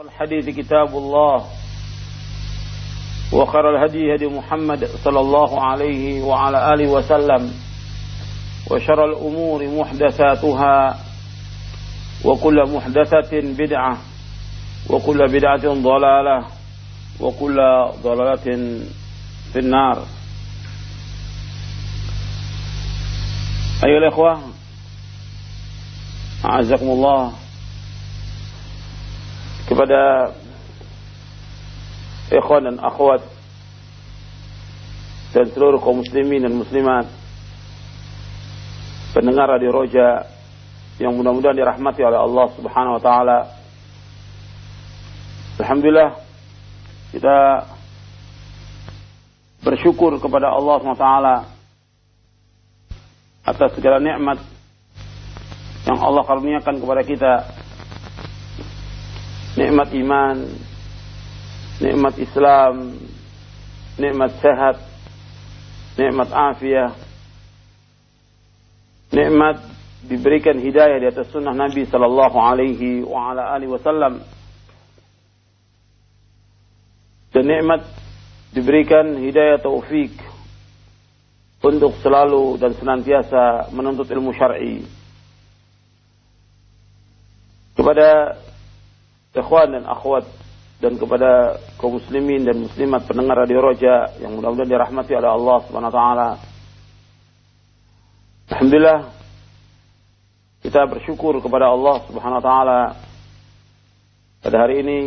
الحديث كتاب الله. وخير الهدي هدي محمد صلى الله عليه وعلى آله وسلم. وشر الأمور محدثاتها. وكل محدثة بدعة. وكل بدعة ضلالة. وكل ضلالة في النار. أيها الإخوة أعزكم الله. Kepada ikhwan dan akhwat dan seluruh kaum muslimin dan muslimat pendengar radio Roja yang mudah-mudahan dirahmati oleh Allah Subhanahu wa taala. Alhamdulillah kita bersyukur kepada Allah taala atas segala nikmat yang Allah karuniakan kepada kita nikmat iman, nikmat Islam, nikmat sehat, nikmat afiah, nikmat diberikan hidayah di atas sunnah Nabi sallallahu alaihi wa ala alihi wasallam. Dan nikmat diberikan hidayah taufik untuk selalu dan senantiasa menuntut ilmu syar'i. Kepada ikhwan dan akhwat dan kepada kaum muslimin dan muslimat pendengar radio Roja yang mudah-mudahan dirahmati oleh Allah Subhanahu wa taala. Alhamdulillah kita bersyukur kepada Allah Subhanahu wa taala pada hari ini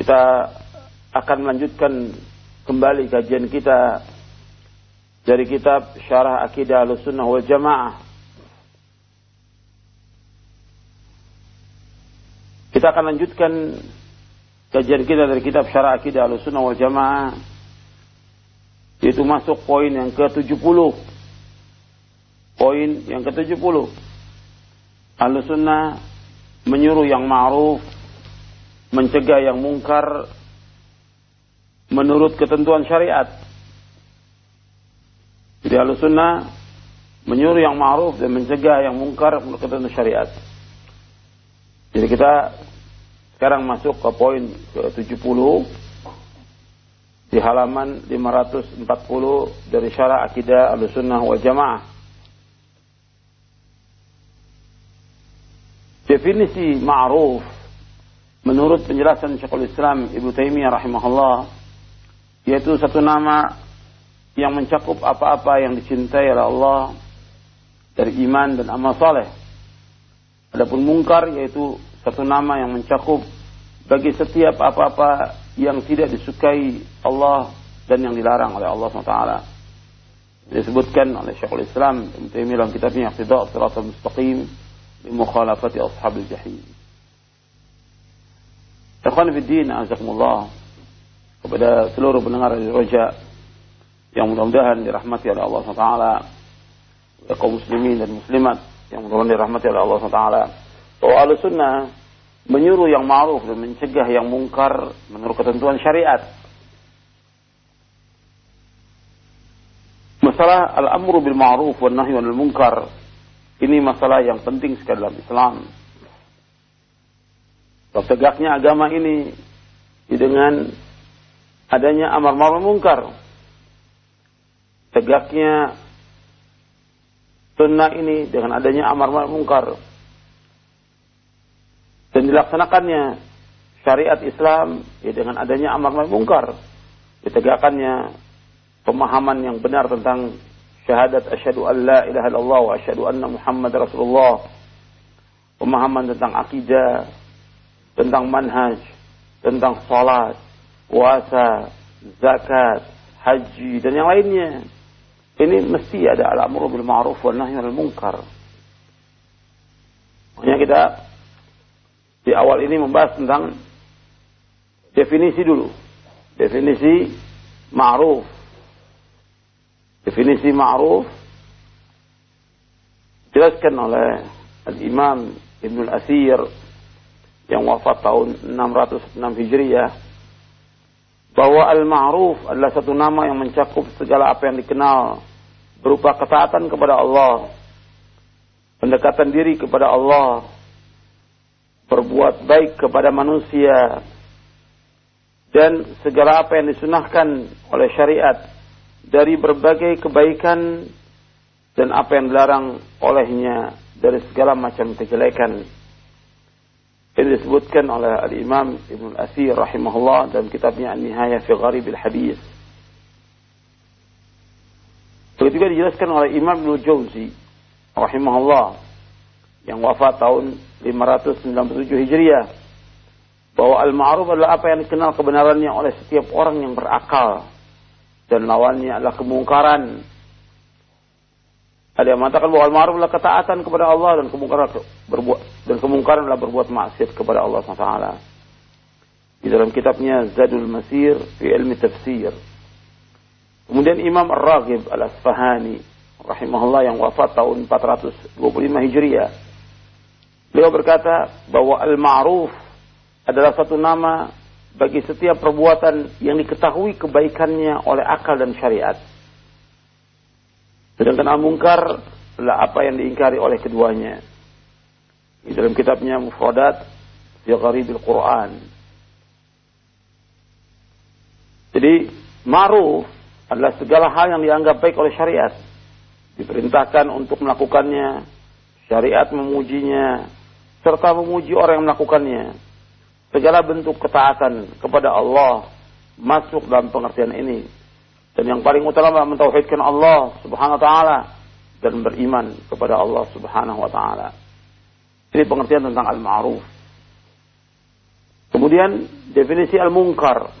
kita akan melanjutkan kembali kajian kita dari kitab Syarah Akidah Ahlussunnah wal Jamaah Kita akan lanjutkan kajian kita dari kitab Syarah Akidah Ahlussunnah wal Jamaah yaitu masuk poin yang ke-70. Poin yang ke-70. Ahlussunnah menyuruh yang ma'ruf, mencegah yang mungkar menurut ketentuan syariat. Jadi Ahlussunnah menyuruh yang ma'ruf dan mencegah yang mungkar menurut ketentuan syariat. Jadi kita sekarang masuk ke poin ke-70 di halaman 540 dari syarah akidah al-sunnah wal jamaah. Definisi ma'ruf menurut penjelasan Syekhul Islam Ibnu Taimiyah rahimahullah yaitu satu nama yang mencakup apa-apa yang dicintai oleh Allah dari iman dan amal saleh Adapun mungkar yaitu satu nama yang mencakup bagi setiap apa-apa yang tidak disukai Allah dan yang dilarang oleh Allah SWT. Disebutkan oleh Syekhul Islam Ibn Taimiyah dalam kitabnya Iqtida' Shiratal Mustaqim di mukhalafati ashabil jahim. Ikhwan Fiddin, azakumullah kepada seluruh pendengar di Roja yang mudah-mudahan dirahmati oleh Allah SWT kaum muslimin dan muslimat yang mudah-mudahan dirahmati oleh Allah SWT bahwa sunnah menyuruh yang ma'ruf dan mencegah yang mungkar menurut ketentuan syariat. Masalah al-amru bil ma'ruf wa nahyu anil munkar ini masalah yang penting sekali dalam Islam. Sebab tegaknya agama ini dengan adanya amar ma'ruf munkar. Tegaknya sunnah ini dengan adanya amar ma'ruf munkar dilaksanakannya syariat Islam ya dengan adanya amar ma'ruf munkar ditegakkannya pemahaman yang benar tentang syahadat asyhadu an la ilaha illallah wa asyhadu anna muhammad rasulullah. Pemahaman tentang akidah tentang manhaj tentang salat puasa zakat haji dan yang lainnya. Ini mesti ada al-amru bil ma'ruf wa anil munkar. Makanya kita di awal ini membahas tentang definisi dulu. Definisi ma'ruf. Definisi ma'ruf jelaskan oleh Al-Imam Ibn Al-Asir yang wafat tahun 606 Hijriah bahwa al-ma'ruf adalah satu nama yang mencakup segala apa yang dikenal berupa ketaatan kepada Allah, pendekatan diri kepada Allah, berbuat baik kepada manusia dan segala apa yang disunahkan oleh syariat dari berbagai kebaikan dan apa yang dilarang olehnya dari segala macam kejelekan. Ini disebutkan oleh Al-Imam Ibn Al-Asir rahimahullah dalam kitabnya An-Nihayah fi Gharib al-Hadis. Begitu juga dijelaskan oleh Imam Ibn Jauzi rahimahullah yang wafat tahun 597 Hijriah bahwa al-ma'ruf adalah apa yang dikenal kebenarannya oleh setiap orang yang berakal dan lawannya adalah kemungkaran. Ada yang mengatakan bahwa al-ma'ruf adalah ketaatan kepada Allah dan kemungkaran berbuat dan kemungkaran adalah berbuat maksiat kepada Allah SWT. Di dalam kitabnya Zadul Masir fi ilmi tafsir. Kemudian Imam Ar-Raghib Al-Asfahani rahimahullah yang wafat tahun 425 Hijriah. Beliau berkata bahwa al-ma'ruf adalah satu nama bagi setiap perbuatan yang diketahui kebaikannya oleh akal dan syariat. Sedangkan al-munkar adalah apa yang diingkari oleh keduanya. Di dalam kitabnya Mufradat fi Gharibil Quran. Jadi, ma'ruf adalah segala hal yang dianggap baik oleh syariat. Diperintahkan untuk melakukannya, syariat memujinya, serta memuji orang yang melakukannya segala bentuk ketaatan kepada Allah masuk dalam pengertian ini. Dan yang paling utama mentauhidkan Allah Subhanahu wa taala dan beriman kepada Allah Subhanahu wa taala. Ini pengertian tentang al-ma'ruf. Kemudian definisi al-munkar.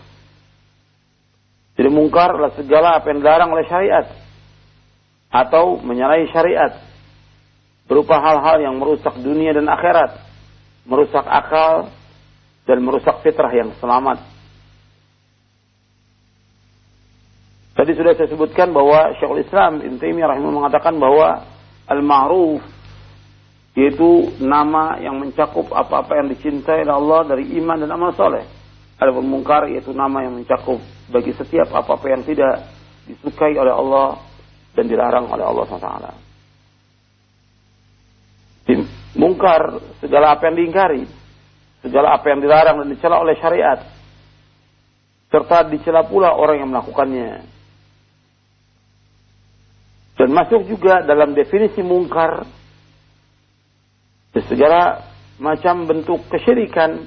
Jadi mungkar adalah segala apa yang dilarang oleh syariat atau menyalahi syariat berupa hal-hal yang merusak dunia dan akhirat, merusak akal, dan merusak fitrah yang selamat. Tadi sudah saya sebutkan bahwa Syekhul Islam Ibn Taimiyah rahimahullah mengatakan bahwa al-ma'ruf yaitu nama yang mencakup apa-apa yang dicintai oleh Allah dari iman dan amal soleh. Adapun mungkar yaitu nama yang mencakup bagi setiap apa-apa yang tidak disukai oleh Allah dan dilarang oleh Allah SWT. Mungkar segala apa yang diingkari segala apa yang dilarang dan dicela oleh syariat serta dicela pula orang yang melakukannya. Dan masuk juga dalam definisi mungkar segala macam bentuk kesyirikan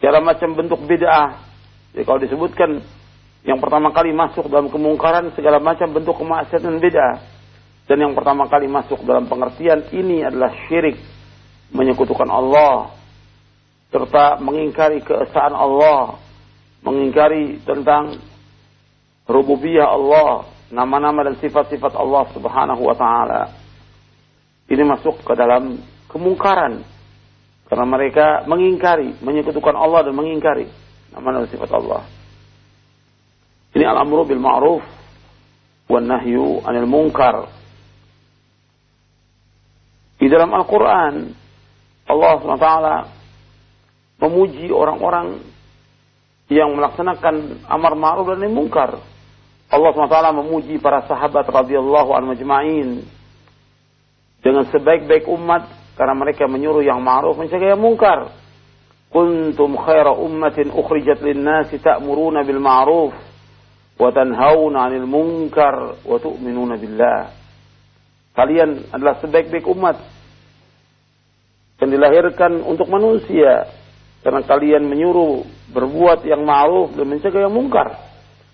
segala macam bentuk bid'ah. Jadi kalau disebutkan yang pertama kali masuk dalam kemungkaran segala macam bentuk kemaksiatan bid'ah dan yang pertama kali masuk dalam pengertian ini adalah syirik menyekutukan Allah serta mengingkari keesaan Allah, mengingkari tentang rububiyah Allah, nama-nama dan sifat-sifat Allah Subhanahu wa taala. Ini masuk ke dalam kemungkaran karena mereka mengingkari, menyekutukan Allah dan mengingkari nama dan sifat Allah. Ini al-amru bil ma'ruf wan nahyu 'anil munkar. Di dalam Al-Qur'an Allah SWT memuji orang-orang yang melaksanakan amar ma'ruf dan nahi mungkar. Allah SWT memuji para sahabat radhiyallahu anhu majma'in dengan sebaik-baik umat karena mereka menyuruh yang ma'ruf mencegah yang mungkar. Kuntum khaira ummatin ukhrijat lin-nasi ta'muruna bil ma'ruf wa tanhauna 'anil munkar wa tu'minuna billah. Kalian adalah sebaik-baik umat yang dilahirkan untuk manusia karena kalian menyuruh berbuat yang ma'ruf dan mencegah yang mungkar.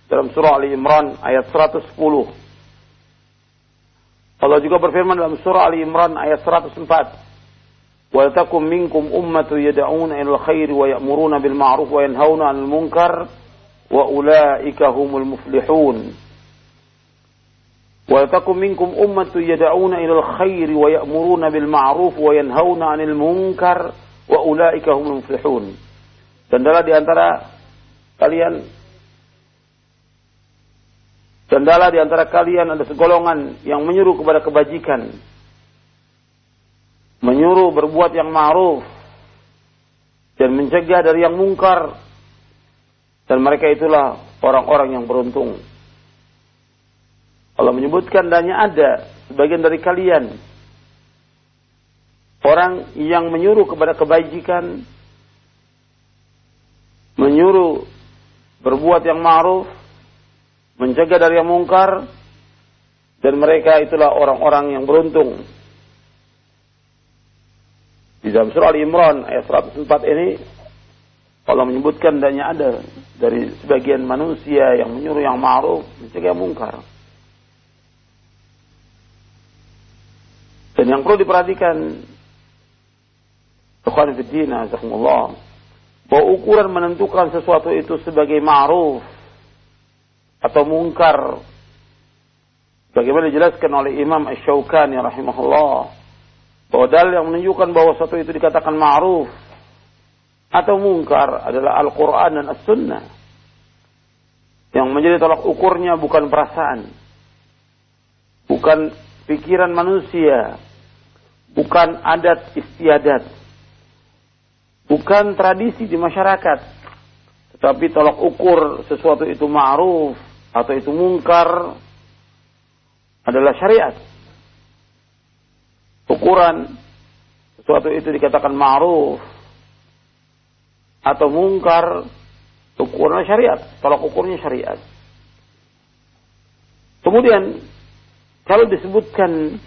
Dalam surah Ali Imran ayat 110. Allah juga berfirman dalam surah Ali Imran ayat 104. وَلْتَكُمْ مِنْكُمْ أُمَّةٌ يَدْعُونَ إِلَى الْخَيْرِ وَيَأْمُرُونَ بِالْمَعْرُوفِ وَيَنْهَوْنَ عَنِ الْمُنْكَرِ وَأُولَئِكَ هُمُ الْمُفْلِحُونَ وَلْتَكُمْ مِنْكُمْ أُمَّةٌ يَدْعُونَ إِلَى الْخَيْرِ وَيَأْمُرُونَ بِالْمَعْرُوفِ وَيَنْهَوْنَ عَنِ الْمُنْكَرِ wa ulaika humul muflihun. Dan adalah di antara kalian dan adalah di antara kalian ada segolongan yang menyuruh kepada kebajikan. Menyuruh berbuat yang ma'ruf dan mencegah dari yang mungkar. Dan mereka itulah orang-orang yang beruntung. Allah menyebutkan dannya ada sebagian dari kalian orang yang menyuruh kepada kebajikan, menyuruh berbuat yang ma'ruf, mencegah dari yang mungkar, dan mereka itulah orang-orang yang beruntung. Di dalam surah Al-Imran ayat 104 ini Allah menyebutkan dan ada dari sebagian manusia yang menyuruh yang ma'ruf, yang mungkar. Dan yang perlu diperhatikan bahwa ukuran menentukan sesuatu itu sebagai ma'ruf atau mungkar bagaimana dijelaskan oleh Imam Ash-Shawkani rahimahullah bahwa yang menunjukkan bahwa sesuatu itu dikatakan ma'ruf atau mungkar adalah Al-Quran dan As-Sunnah. Yang menjadi tolak ukurnya bukan perasaan. Bukan pikiran manusia. Bukan adat istiadat. Bukan tradisi di masyarakat. Tetapi tolak ukur sesuatu itu ma'ruf atau itu mungkar adalah syariat. Ukuran sesuatu itu dikatakan ma'ruf atau mungkar ukuran syariat, tolak ukurnya syariat. Kemudian kalau disebutkan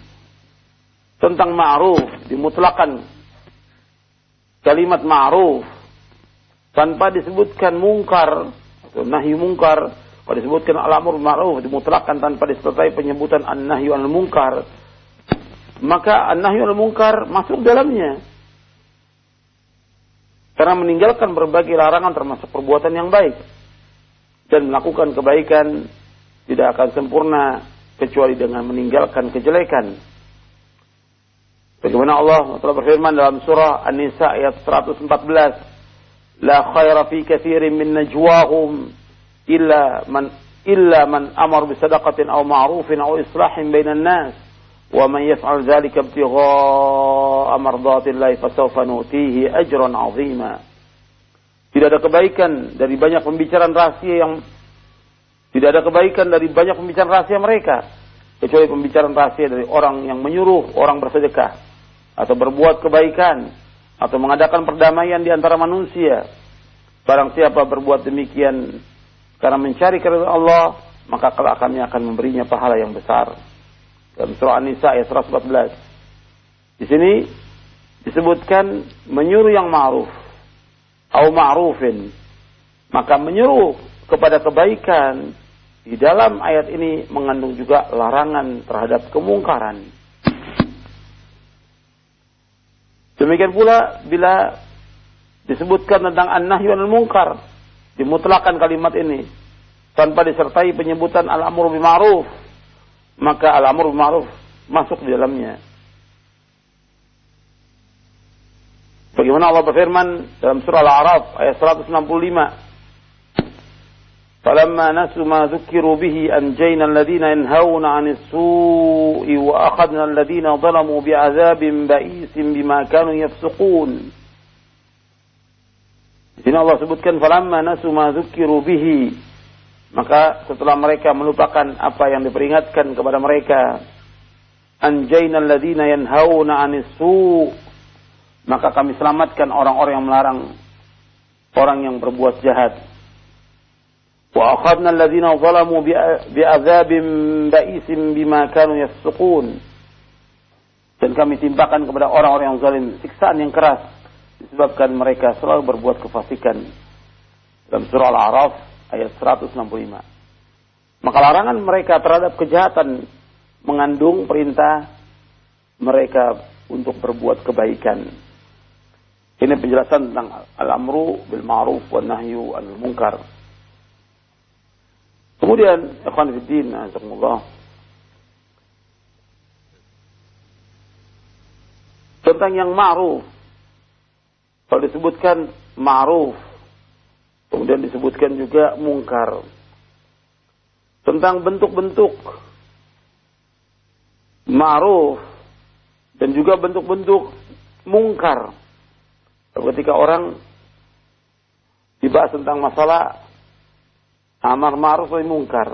tentang ma'ruf dimutlakan kalimat ma'ruf tanpa disebutkan mungkar atau nahi mungkar kalau disebutkan al-amr ma'ruf dimutlakan tanpa disertai penyebutan an-nahyu al-mungkar maka an-nahyu al-mungkar masuk dalamnya karena meninggalkan berbagai larangan termasuk perbuatan yang baik. Dan melakukan kebaikan tidak akan sempurna kecuali dengan meninggalkan kejelekan. Bagaimana Allah telah berfirman dalam surah An-Nisa ayat 114, "La khaira fi kathirin min najwahum illa man illa man amar bi sadaqatin aw ma'rufin aw islahin bainan nas. Wa man yaf'al dzalika ibtigha'a mardatillahi fasawfa nutihi ajran 'azima." Tidak ada kebaikan dari banyak pembicaraan rahasia yang tidak ada kebaikan dari banyak pembicaraan rahasia mereka kecuali pembicaraan rahasia dari orang yang menyuruh orang bersedekah atau berbuat kebaikan atau mengadakan perdamaian di antara manusia barang siapa berbuat demikian karena mencari keridhaan Allah maka kelak kami akan memberinya pahala yang besar dalam surah An-Nisa ayat 114. Di sini disebutkan menyuruh yang ma'ruf atau ma'rufin. Maka menyuruh kepada kebaikan di dalam ayat ini mengandung juga larangan terhadap kemungkaran. Demikian pula bila disebutkan tentang an-nahyu anil munkar, dimutlakan kalimat ini tanpa disertai penyebutan al-amru bil ma'ruf maka al-amr ma'ruf masuk di dalamnya. Bagaimana Allah berfirman dalam surah Al-A'raf ayat 165. فلما نسوا ما ذكروا به أنجينا الذين ينهون عن السوء وأخذنا الذين ظلموا بعذاب بئيس بما كانوا يفسقون Di sini Allah sebutkan falamma nasu ma dzukiru bihi maka setelah mereka melupakan apa yang diperingatkan kepada mereka, anjayna alladziina yanhauna 'anis maka kami selamatkan orang-orang yang melarang orang yang berbuat jahat. Akhadna alladziina zalamu bi'adzabin ba'isin bima kanu yafsukun. Dan kami timpakan kepada orang-orang yang zalim siksaan yang keras disebabkan mereka selalu berbuat kefasikan. Dalam surah Al-A'raf ayat 165. Maka larangan mereka terhadap kejahatan mengandung perintah mereka untuk berbuat kebaikan. Ini penjelasan tentang al-amru bil ma'ruf wa nahyu anil munkar. Kemudian, ikhwan fiddin, azakumullah. Tentang yang ma'ruf. Kalau disebutkan ma'ruf Kemudian disebutkan juga mungkar. Tentang bentuk-bentuk ma'ruf dan juga bentuk-bentuk mungkar. Ketika orang dibahas tentang masalah amar ma'ruf dan mungkar.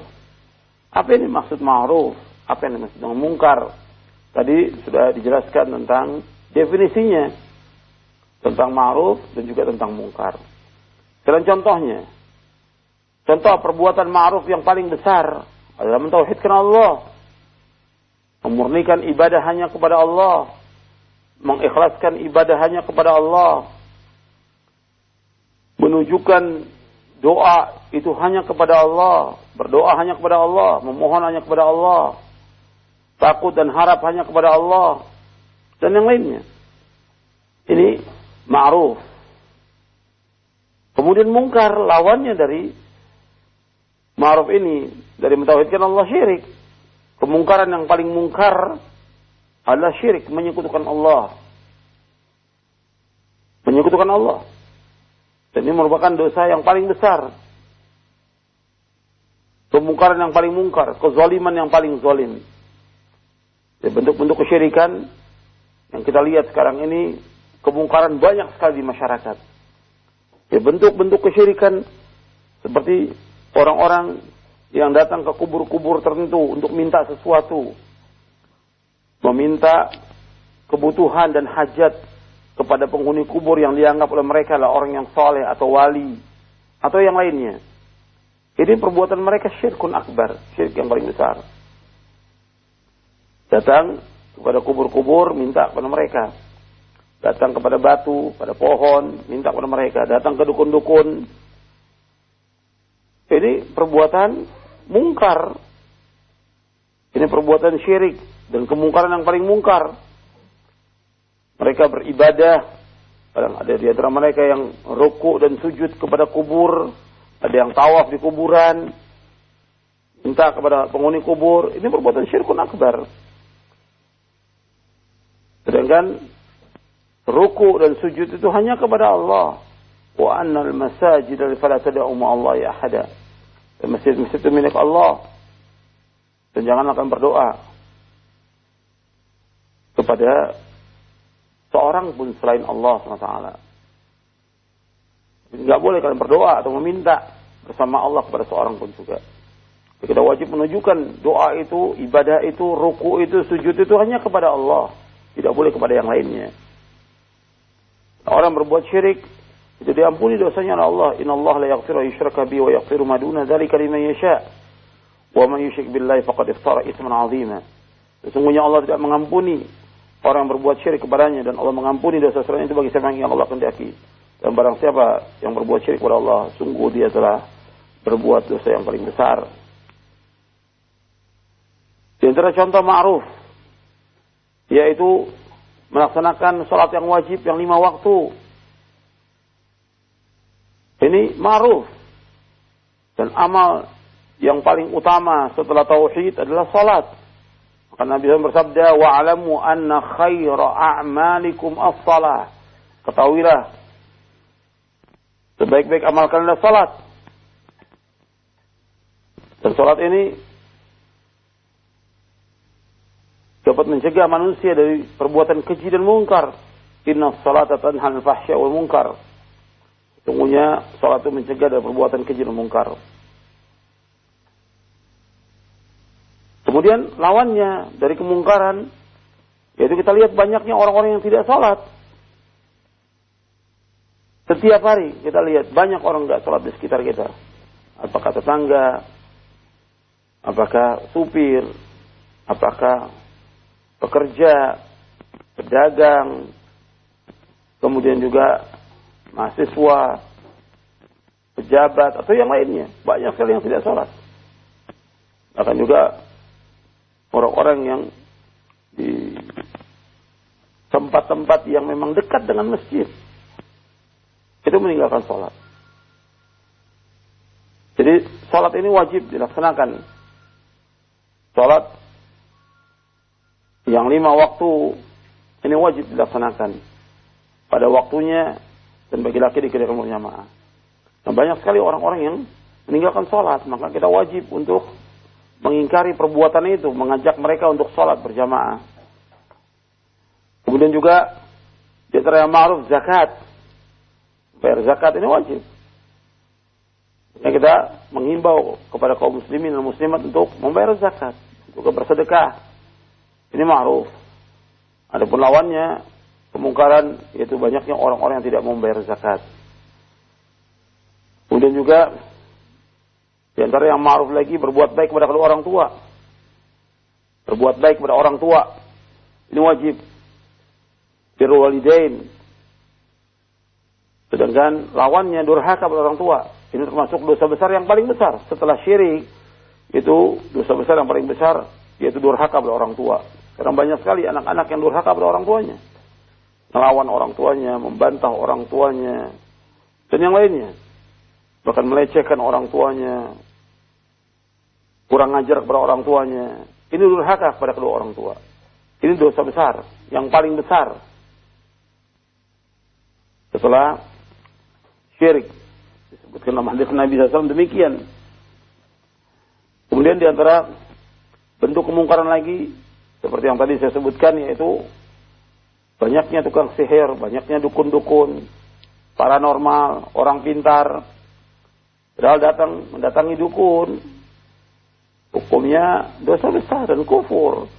Apa ini maksud ma'ruf? Apa yang maksud dengan mungkar? Tadi sudah dijelaskan tentang definisinya tentang ma'ruf dan juga tentang mungkar. Dan contohnya, contoh perbuatan ma'ruf yang paling besar adalah mentauhidkan Allah, memurnikan ibadah hanya kepada Allah, mengikhlaskan ibadah hanya kepada Allah, menunjukkan doa itu hanya kepada Allah, berdoa hanya kepada Allah, memohon hanya kepada Allah, takut dan harap hanya kepada Allah, dan yang lainnya. Ini ma'ruf. Kemudian mungkar lawannya dari ma'ruf ini dari mentauhidkan Allah syirik. Kemungkaran yang paling mungkar adalah syirik menyekutukan Allah. Menyekutukan Allah. Dan ini merupakan dosa yang paling besar. Kemungkaran yang paling mungkar, kezaliman yang paling zalim. Bentuk-bentuk kesyirikan yang kita lihat sekarang ini kemungkaran banyak sekali di masyarakat. Ya, bentuk-bentuk kesyirikan seperti orang-orang yang datang ke kubur-kubur tertentu untuk minta sesuatu. Meminta kebutuhan dan hajat kepada penghuni kubur yang dianggap oleh mereka adalah orang yang soleh atau wali atau yang lainnya. Ini perbuatan mereka syirkun akbar, syirik yang paling besar. Datang kepada kubur-kubur minta kepada mereka datang kepada batu, pada pohon, minta kepada mereka, datang ke dukun-dukun. Ini perbuatan mungkar. Ini perbuatan syirik dan kemungkaran yang paling mungkar. Mereka beribadah, ada di antara mereka yang ruku dan sujud kepada kubur, ada yang tawaf di kuburan, minta kepada penghuni kubur. Ini perbuatan syirkun akbar. Sedangkan ruku dan sujud itu hanya kepada Allah. Wa annal masajid fala tad'u Allah ya ahada. Masjid-masjid itu milik Allah. Dan jangan akan berdoa kepada seorang pun selain Allah SWT. Tidak boleh kalian berdoa atau meminta bersama Allah kepada seorang pun juga. Kita wajib menunjukkan doa itu, ibadah itu, ruku itu, sujud itu hanya kepada Allah. Tidak boleh kepada yang lainnya. Orang berbuat syirik itu diampuni dosanya oleh Allah. Inna Allah la yaghfiru yushraka bi wa yaghfiru ma duna dzalika liman yasha. Wa man yusyrik billahi faqad iftara itsman 'azima. Sesungguhnya Allah tidak mengampuni orang yang berbuat syirik kepadanya dan Allah mengampuni dosa selain itu bagi siapa yang Allah kehendaki. Dan barang siapa yang berbuat syirik kepada Allah, sungguh dia telah berbuat dosa yang paling besar. Di antara contoh ma'ruf yaitu melaksanakan sholat yang wajib yang lima waktu. Ini ma'ruf. Dan amal yang paling utama setelah tauhid adalah sholat. Maka Nabi SAW bersabda, وَعَلَمُوا أَنَّ خَيْرَ أَعْمَالِكُمْ الصَّلَاةِ Ketahuilah, sebaik-baik amal adalah sholat. Dan sholat ini dapat mencegah manusia dari perbuatan keji dan mungkar. Inna salata tanhal fahsya wal mungkar. Sungguhnya salat itu mencegah dari perbuatan keji dan mungkar. Kemudian lawannya dari kemungkaran yaitu kita lihat banyaknya orang-orang yang tidak salat. Setiap hari kita lihat banyak orang nggak salat di sekitar kita. Apakah tetangga, apakah supir, apakah pekerja, pedagang, kemudian juga mahasiswa, pejabat? Atau yang lainnya. Banyak sekali yang tidak sholat. Bahkan juga orang-orang yang di tempat-tempat yang memang dekat dengan masjid itu meninggalkan sholat. Jadi sholat ini wajib dilaksanakan. Sholat yang lima waktu ini wajib dilaksanakan pada waktunya dan bagi laki dikerjakan berjamaah. Nah, banyak sekali orang-orang yang meninggalkan sholat, maka kita wajib untuk mengingkari perbuatan itu, mengajak mereka untuk sholat berjamaah. Kemudian juga di antara yang ma'ruf zakat. Bayar zakat ini wajib. Ya, kita menghimbau kepada kaum muslimin dan muslimat untuk membayar zakat, untuk bersedekah, ini ma'ruf. Adapun lawannya kemungkaran yaitu banyaknya orang-orang yang tidak membayar zakat. Kemudian juga di antara yang ma'ruf lagi berbuat baik kepada kedua orang tua. Berbuat baik kepada orang tua. Ini wajib. Birrul walidain. Sedangkan lawannya durhaka kepada orang tua. Ini termasuk dosa besar yang paling besar. Setelah syirik, itu dosa besar yang paling besar, yaitu durhaka kepada orang tua. Karena banyak sekali anak-anak yang durhaka kepada orang tuanya. Melawan orang tuanya, membantah orang tuanya, dan yang lainnya. Bahkan melecehkan orang tuanya, kurang ajar kepada orang tuanya. Ini durhaka kepada kedua orang tua. Ini dosa besar, yang paling besar. Setelah syirik. Disebutkan dalam hadis Nabi SAW demikian. Kemudian di antara bentuk kemungkaran lagi, seperti yang tadi saya sebutkan, yaitu banyaknya tukang sihir, banyaknya dukun-dukun, paranormal, orang pintar, padahal datang mendatangi dukun, hukumnya dosa besar dan kufur.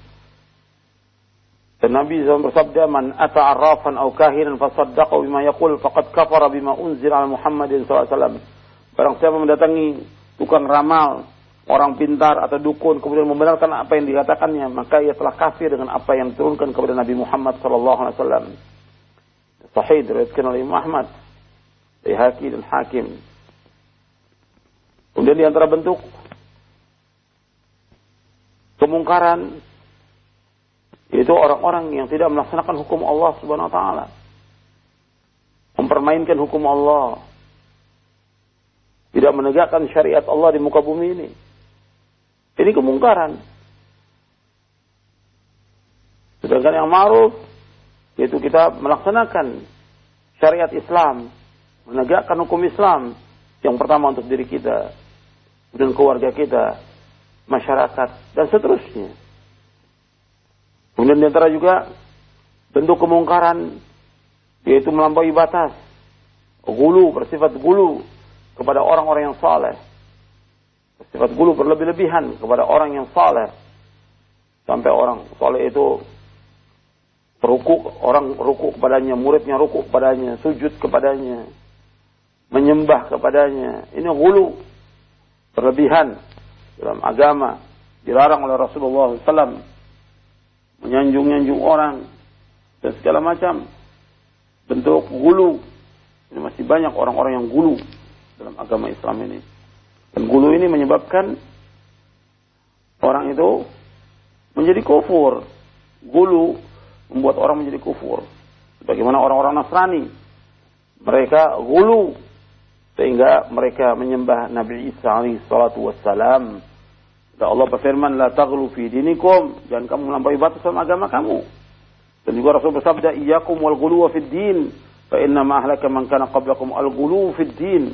Dan Nabi SAW bersabda, Man ata'arrafan au kahinan fasaddaqa bima yakul faqad kafara bima unzil ala Muhammadin SAW. Barang siapa mendatangi tukang ramal, orang pintar atau dukun, kemudian membenarkan apa yang dikatakannya, maka ia telah kafir dengan apa yang diturunkan kepada Nabi Muhammad SAW. Sahih diriwayatkan oleh Imam Ahmad, Ihaki dan Hakim. Kemudian di antara bentuk kemungkaran itu orang-orang yang tidak melaksanakan hukum Allah Subhanahu wa taala. Mempermainkan hukum Allah. Tidak menegakkan syariat Allah di muka bumi ini. Ini kemungkaran. Sedangkan yang ma'ruf yaitu kita melaksanakan syariat Islam, menegakkan hukum Islam yang pertama untuk diri kita dan keluarga kita, masyarakat dan seterusnya. Kemudian di antara juga bentuk kemungkaran yaitu melampaui batas. Gulu bersifat gulu kepada orang-orang yang saleh. Bersifat gulu berlebih-lebihan kepada orang yang saleh. Sampai orang saleh itu rukuk, orang rukuk kepadanya, muridnya rukuk kepadanya, sujud kepadanya, menyembah kepadanya. Ini gulu berlebihan dalam agama dilarang oleh Rasulullah SAW menyanjung-nyanjung orang dan segala macam bentuk gulu. Ini masih banyak orang-orang yang gulu dalam agama Islam ini. Dan gulu ini menyebabkan orang itu menjadi kufur. Gulu membuat orang menjadi kufur. Bagaimana orang-orang Nasrani. Mereka gulu sehingga mereka menyembah Nabi Isa alaihi salatu wassalam Kata Allah berfirman, La taghlu fi dinikum. Jangan kamu melampaui batas dalam agama kamu. Dan juga Rasul bersabda, Iyakum wal guluwa fid din. Fa inna ma'ahlaka man kana qablakum al gulu fid din.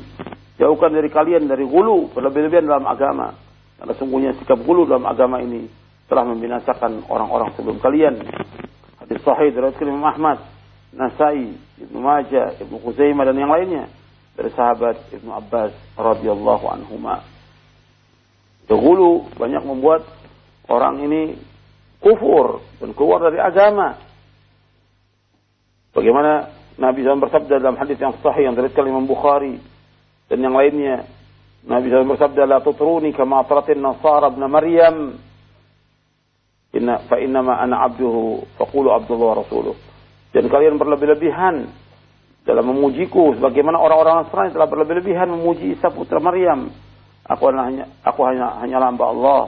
Jauhkan dari kalian dari gulu, berlebih-lebihan dalam agama. Karena sungguhnya sikap gulu dalam agama ini telah membinasakan orang-orang sebelum kalian. Hadis sahih dari Imam Ahmad, Nasai, Ibnu Majah, Ibnu Khuzaimah dan yang lainnya dari sahabat Ibnu Abbas radhiyallahu anhumah. Dahulu banyak membuat orang ini kufur dan keluar dari agama. Bagaimana Nabi SAW bersabda dalam hadis yang sahih yang dari Imam Bukhari dan yang lainnya. Nabi SAW bersabda, La tutruni kama atratin nasara ibn Maryam. Inna, fa innama ana abduhu, faqulu abdullah rasuluh. Dan kalian berlebih-lebihan dalam memujiku sebagaimana orang-orang Nasrani telah berlebih-lebihan memuji Isa putra Maryam Aku hanya aku hanya hanya hamba Allah.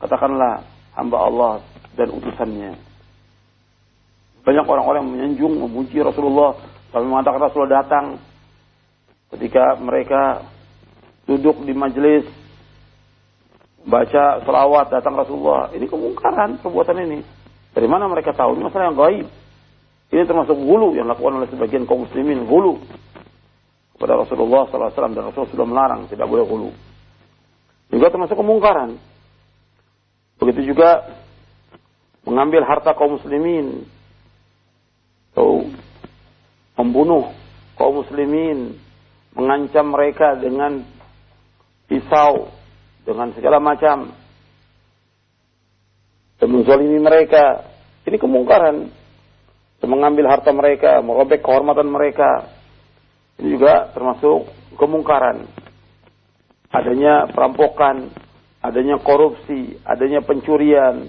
Katakanlah hamba Allah dan utusannya. Banyak orang-orang yang menyanjung, memuji Rasulullah. Sampai mengatakan Rasulullah datang ketika mereka duduk di majelis baca selawat datang Rasulullah. Ini kemungkaran perbuatan ini. Dari mana mereka tahu? Ini masalah yang gaib. Ini termasuk gulu yang dilakukan oleh sebagian kaum muslimin. Gulu kepada Rasulullah SAW dan Rasulullah sudah melarang tidak boleh gulu. Juga termasuk kemungkaran. Begitu juga mengambil harta kaum muslimin. Atau membunuh kaum muslimin. Mengancam mereka dengan pisau. Dengan segala macam. Dan menzalimi mereka. Ini kemungkaran. mengambil harta mereka, merobek kehormatan mereka. Ini juga termasuk kemungkaran. Adanya perampokan, adanya korupsi, adanya pencurian,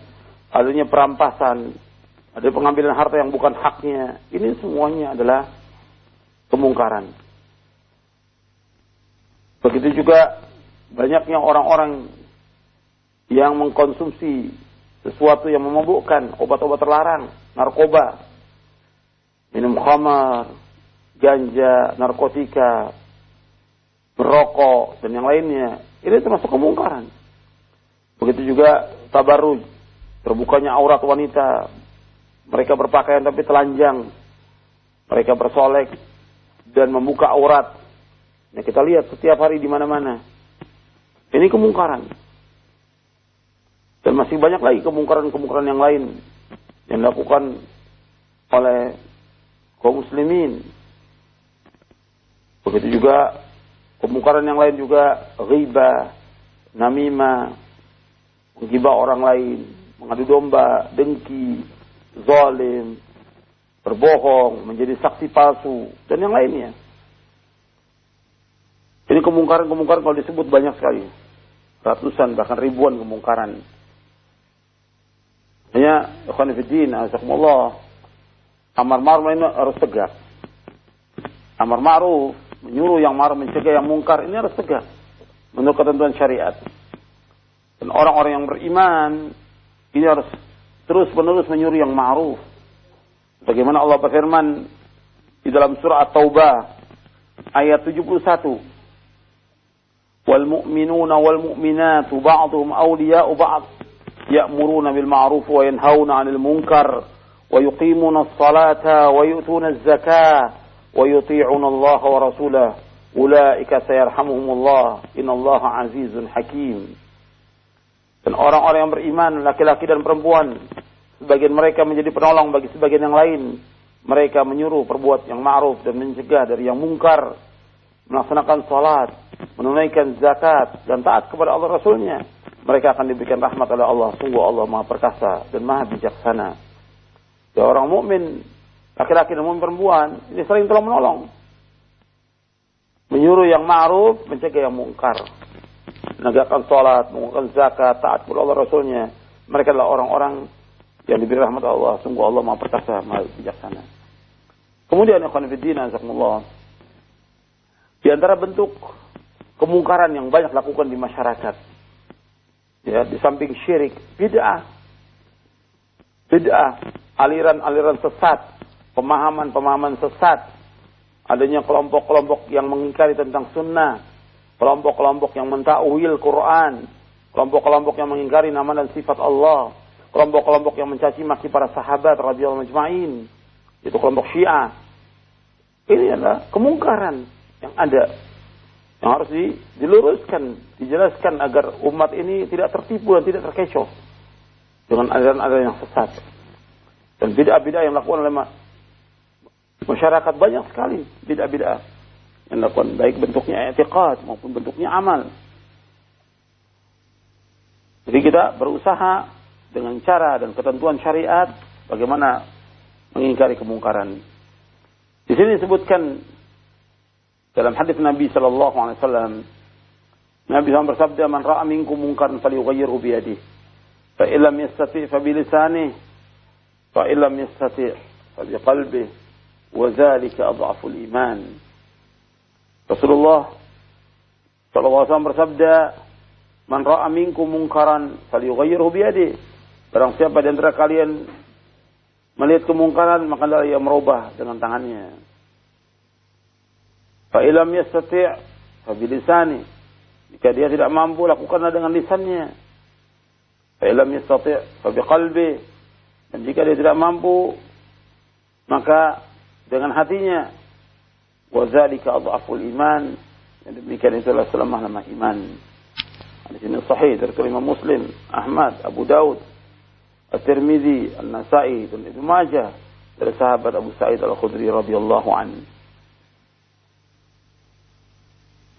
adanya perampasan, ada pengambilan harta yang bukan haknya. Ini semuanya adalah kemungkaran. Begitu juga banyaknya orang-orang yang mengkonsumsi sesuatu yang memabukkan, obat-obat terlarang, narkoba, minum khamar, ganja, narkotika, merokok, dan yang lainnya. Ini termasuk kemungkaran. Begitu juga tabaruj, terbukanya aurat wanita. Mereka berpakaian tapi telanjang. Mereka bersolek dan membuka aurat. Nah, kita lihat setiap hari di mana-mana. Ini kemungkaran. Dan masih banyak lagi kemungkaran-kemungkaran yang lain yang dilakukan oleh kaum muslimin. Begitu juga kemungkaran yang lain juga riba, namimah, menggibah orang lain, mengadu domba, dengki, zalim, berbohong, menjadi saksi palsu, dan yang lainnya. Ini kemungkaran-kemungkaran kalau disebut banyak sekali. Ratusan, bahkan ribuan kemungkaran. Hanya, ikhwan fiddin, azakumullah, amar ma'ruf ini harus tegak. Amar ma'ruf, menyuruh yang ma'ruf, mencegah yang mungkar, ini harus tegak. Menurut ketentuan syariat. Dan orang-orang yang beriman ini harus terus-menerus menyuruh yang ma'ruf. Bagaimana Allah berfirman di dalam surah At-Taubah ayat 71. Wal mu'minuna wal mu'minatu ba'dhum awliya'u ba'd ya'muruna bil ma'ruf wa yanhauna 'anil munkar wa yuqimuna as-salata wa yu'tuna az-zakata wa yuti'una Allah wa rasulahu ulaika sayarhamuhumullah innallaha azizun hakim. Dan orang-orang yang beriman, laki-laki dan perempuan, sebagian mereka menjadi penolong bagi sebagian yang lain. Mereka menyuruh perbuat yang ma'ruf dan mencegah dari yang mungkar. Melaksanakan salat, menunaikan zakat, dan taat kepada Allah Rasulnya. Mereka akan diberikan rahmat oleh Allah. Sungguh Allah maha perkasa dan maha bijaksana. Ya orang mukmin, laki-laki dan perempuan, ini sering telah menolong. Menyuruh yang ma'ruf, mencegah yang mungkar menegakkan sholat, mengumpulkan zakat, taat kepada Allah Rasulnya. Mereka adalah orang-orang yang diberi rahmat Allah. Sungguh Allah maha perkasa, maha bijaksana. Kemudian, ikhwan fiddina, azakumullah. Di antara bentuk kemungkaran yang banyak lakukan di masyarakat. Ya, di samping syirik, bid'ah. Bid'ah, aliran-aliran sesat, pemahaman-pemahaman sesat. Adanya kelompok-kelompok yang mengingkari tentang sunnah, kelompok-kelompok yang mentakwil Quran, kelompok-kelompok yang mengingkari nama dan sifat Allah, kelompok-kelompok yang mencaci maki para sahabat radhiyallahu majma'in, itu kelompok Syiah. Ini adalah kemungkaran yang ada yang harus diluruskan, dijelaskan agar umat ini tidak tertipu dan tidak terkecoh dengan aliran-aliran yang sesat. Dan bid'ah-bid'ah yang dilakukan oleh masyarakat banyak sekali bid'ah-bid'ah yang dilakukan baik bentuknya etiqad maupun bentuknya amal. Jadi kita berusaha dengan cara dan ketentuan syariat bagaimana mengingkari kemungkaran. Di sini disebutkan dalam hadis Nabi sallallahu alaihi wasallam Nabi SAW bersabda man ra'a minkum munkaran falyughayyirhu bi yadihi fa illam yastati' fa bi lisanihi fa illam yastati' fa bi dzalika adhafu al-iman Rasulullah SAW bersabda, "Man ra'a minkum munkaran falyughayyirhu biyadi." Barang siapa di antara kalian melihat kemungkaran, maka dia merubah dengan tangannya. Fa ilam yastati' fa. Jika dia tidak mampu, lakukanlah dengan lisannya. Fa ilam yastati' fa. Dan jika dia tidak mampu, maka dengan hatinya. Wazalika adhaful iman. Demikian itulah selemah lemah iman. Di sini sahih dari Imam Muslim, Ahmad, Abu Daud, At-Tirmidzi, An-Nasa'i dan Ibnu Majah dari sahabat Abu Sa'id Al-Khudri radhiyallahu an.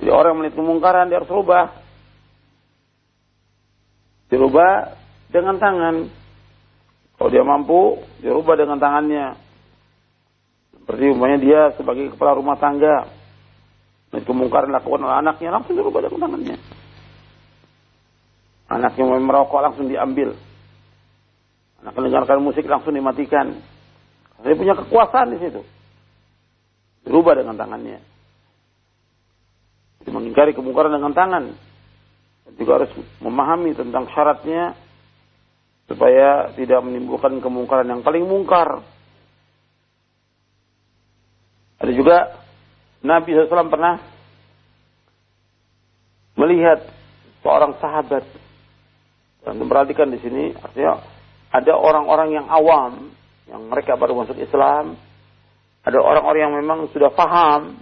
Jadi orang melihat kemungkaran dia harus rubah. Dirubah dengan tangan. Kalau dia mampu, dirubah dengan tangannya. Seperti umpamanya dia sebagai kepala rumah tangga. Dan kemungkaran dilakukan oleh anaknya langsung dirubah dengan tangannya. Anaknya mau merokok langsung diambil. Anak mendengarkan musik langsung dimatikan. Dia punya kekuasaan di situ. Dirubah dengan tangannya. Dia mengingkari kemungkaran dengan tangan. Dan juga harus memahami tentang syaratnya supaya tidak menimbulkan kemungkaran yang paling mungkar. Ada juga Nabi SAW pernah melihat seorang sahabat. Dan memperhatikan di sini artinya ada orang-orang yang awam yang mereka baru masuk Islam. Ada orang-orang yang memang sudah paham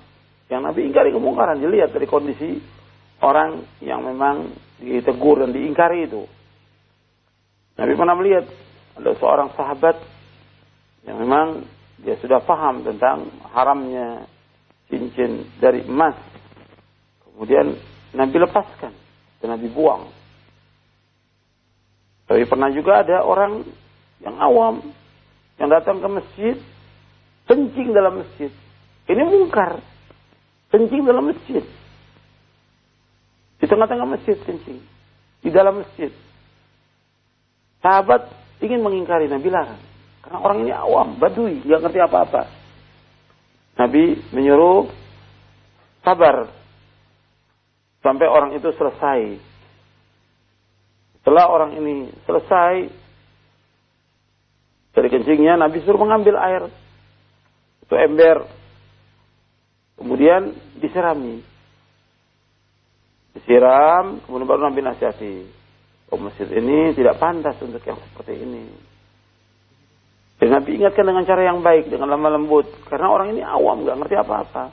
yang Nabi ingkari kemungkaran. Dilihat dari kondisi orang yang memang ditegur dan diingkari itu. Nabi pernah melihat ada seorang sahabat yang memang dia sudah paham tentang haramnya cincin dari emas. Kemudian Nabi lepaskan dan Nabi buang. Tapi pernah juga ada orang yang awam yang datang ke masjid, kencing dalam masjid. Ini mungkar. Kencing dalam masjid. Di tengah-tengah masjid kencing. Di dalam masjid. Sahabat ingin mengingkari Nabi larang. Karena orang ini awam, badui, nggak ngerti apa-apa. Nabi menyuruh sabar sampai orang itu selesai. Setelah orang ini selesai dari kencingnya, Nabi suruh mengambil air itu ember, kemudian disirami, disiram, kemudian baru Nabi nasihati. Oh masjid ini tidak pantas untuk yang seperti ini. Dan Nabi ingatkan dengan cara yang baik, dengan lemah lembut. Karena orang ini awam, nggak ngerti apa-apa.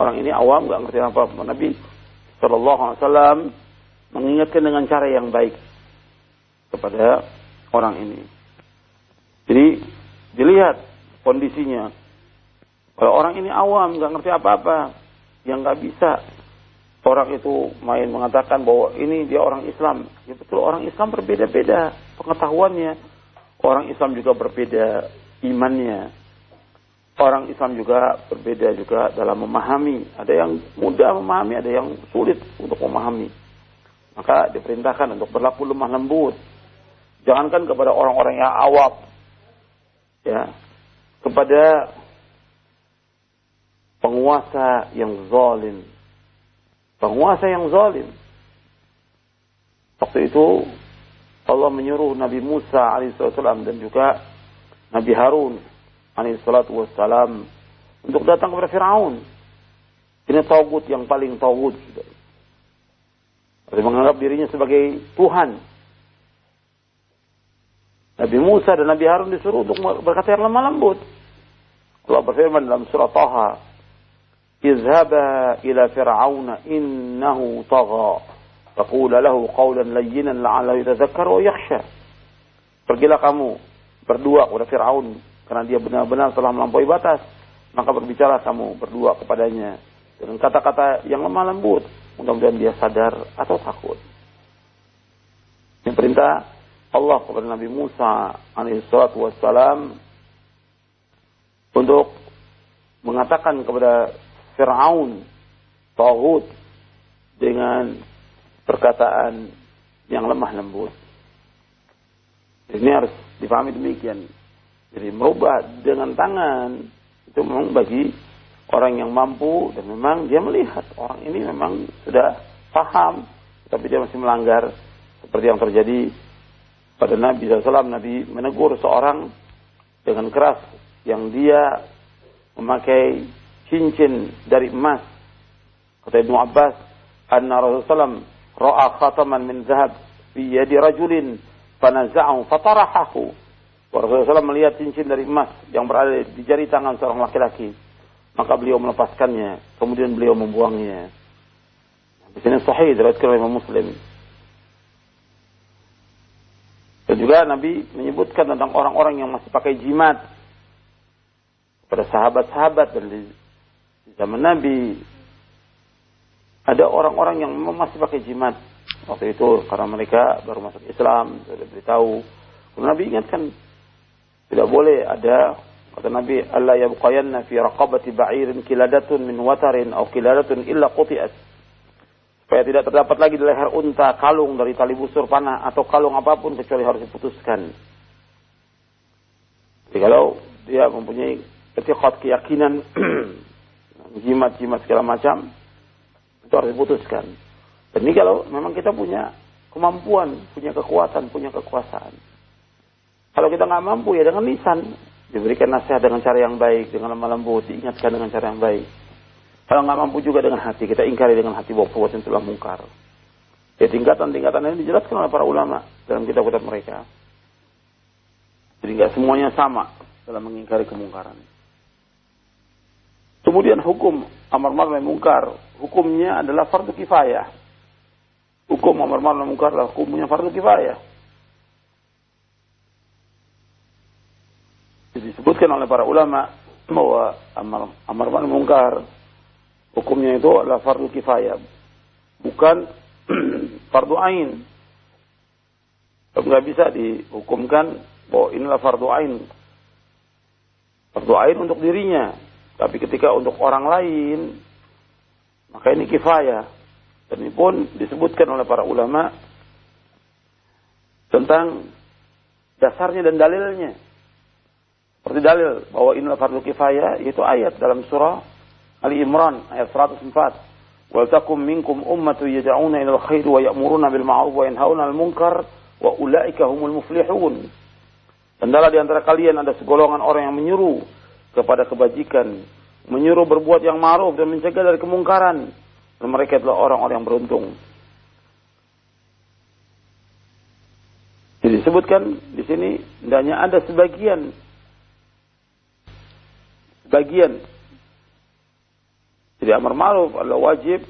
Orang ini awam, nggak ngerti apa-apa. Nabi Wasallam mengingatkan dengan cara yang baik kepada orang ini. Jadi dilihat kondisinya. Kalau orang ini awam, nggak ngerti apa-apa, yang nggak bisa orang itu main mengatakan bahwa ini dia orang Islam. Ya betul orang Islam berbeda-beda pengetahuannya Orang Islam juga berbeda imannya. Orang Islam juga berbeda juga dalam memahami. Ada yang mudah memahami, ada yang sulit untuk memahami. Maka diperintahkan untuk berlaku lemah lembut. Jangankan kepada orang-orang yang awam. Ya. Kepada penguasa yang zalim. Penguasa yang zalim. Waktu itu Allah menyuruh Nabi Musa alaihissalam dan juga Nabi Harun alaihissalam untuk datang kepada Firaun. Ini taugut yang paling taugut. Dia menganggap dirinya sebagai Tuhan. Nabi Musa dan Nabi Harun disuruh untuk berkata yang lemah lembut. Allah berfirman dalam surah Taha, "Izhaba ila Fir'auna innahu tagha." Faqula lahu qawlan layyinan la'allahu yatadzakkar wa yakhsha. Pergilah kamu berdua kepada Firaun karena dia benar-benar telah melampaui batas. Maka berbicara kamu berdua kepadanya dengan kata-kata yang lemah lembut. Mudah-mudahan dia sadar atau takut. Yang perintah Allah kepada Nabi Musa alaihissalatu wassalam untuk mengatakan kepada Fir'aun Tauhud dengan perkataan yang lemah lembut. Ini harus dipahami demikian. Jadi merubah dengan tangan itu memang bagi orang yang mampu dan memang dia melihat orang ini memang sudah paham tapi dia masih melanggar seperti yang terjadi pada Nabi SAW. Nabi menegur seorang dengan keras yang dia memakai cincin dari emas. Kata Ibnu Abbas, anna Rasulullah ra'a khataman min zahab fi yadi rajulin fanaza'ahu fatarahahu. Rasulullah SAW melihat cincin dari emas yang berada di jari tangan seorang laki-laki. Maka beliau melepaskannya. Kemudian beliau membuangnya. Di sini sahih diriwayatkan oleh Imam Muslim. Dan juga Nabi menyebutkan tentang orang-orang yang masih pakai jimat pada sahabat-sahabat dan di zaman Nabi ada orang-orang yang masih pakai jimat waktu itu karena mereka baru masuk Islam, sudah beritahu. Kalau Nabi ingatkan tidak boleh ada Kata Nabi, "Allah yabqayanna fi raqabati ba'irin kiladatun min watarin atau kiladatun illa quti'at." Supaya tidak terdapat lagi di leher unta kalung dari tali busur panah atau kalung apa pun kecuali harus diputuskan. Jadi kalau dia mempunyai ketikat keyakinan jimat-jimat segala macam itu harus diputuskan. Dan ini kalau memang kita punya kemampuan, punya kekuatan, punya kekuasaan. Kalau kita nggak mampu ya dengan lisan, diberikan nasihat dengan cara yang baik, dengan lemah lembut, diingatkan dengan cara yang baik. Kalau nggak mampu juga dengan hati, kita ingkari dengan hati bahwa perbuatan telah mungkar. Ya tingkatan-tingkatan ini dijelaskan oleh para ulama dalam kitab-kitab mereka. Jadi nggak semuanya sama dalam mengingkari kemungkaran. Kemudian hukum amar ma'ruf nahi mungkar, hukumnya adalah fardu kifayah. Hukum amar ma'ruf nahi mungkar adalah hukumnya fardu kifayah. Disebutkan oleh para ulama bahwa amar amar ma'ruf mungkar hukumnya itu adalah fardu kifayah, bukan fardu ain. Enggak bisa dihukumkan bahwa inilah fardu ain. Fardu ain untuk dirinya, tapi ketika untuk orang lain, maka ini kifayah. Dan ini pun disebutkan oleh para ulama tentang dasarnya dan dalilnya. Seperti dalil bahwa inilah fardu kifayah, yaitu ayat dalam surah Ali Imran ayat 104. Wal takum minkum ummatu yad'una ilal khair wa ya'muruna bil ma'ruf wa yanhauna munkar wa muflihun. Dan dalam di antara kalian ada segolongan orang yang menyuruh kepada kebajikan, menyuruh berbuat yang ma'ruf dan mencegah dari kemungkaran. Dan mereka adalah orang-orang yang beruntung. Jadi disebutkan di sini hendaknya ada sebagian sebagian jadi amar ma'ruf adalah wajib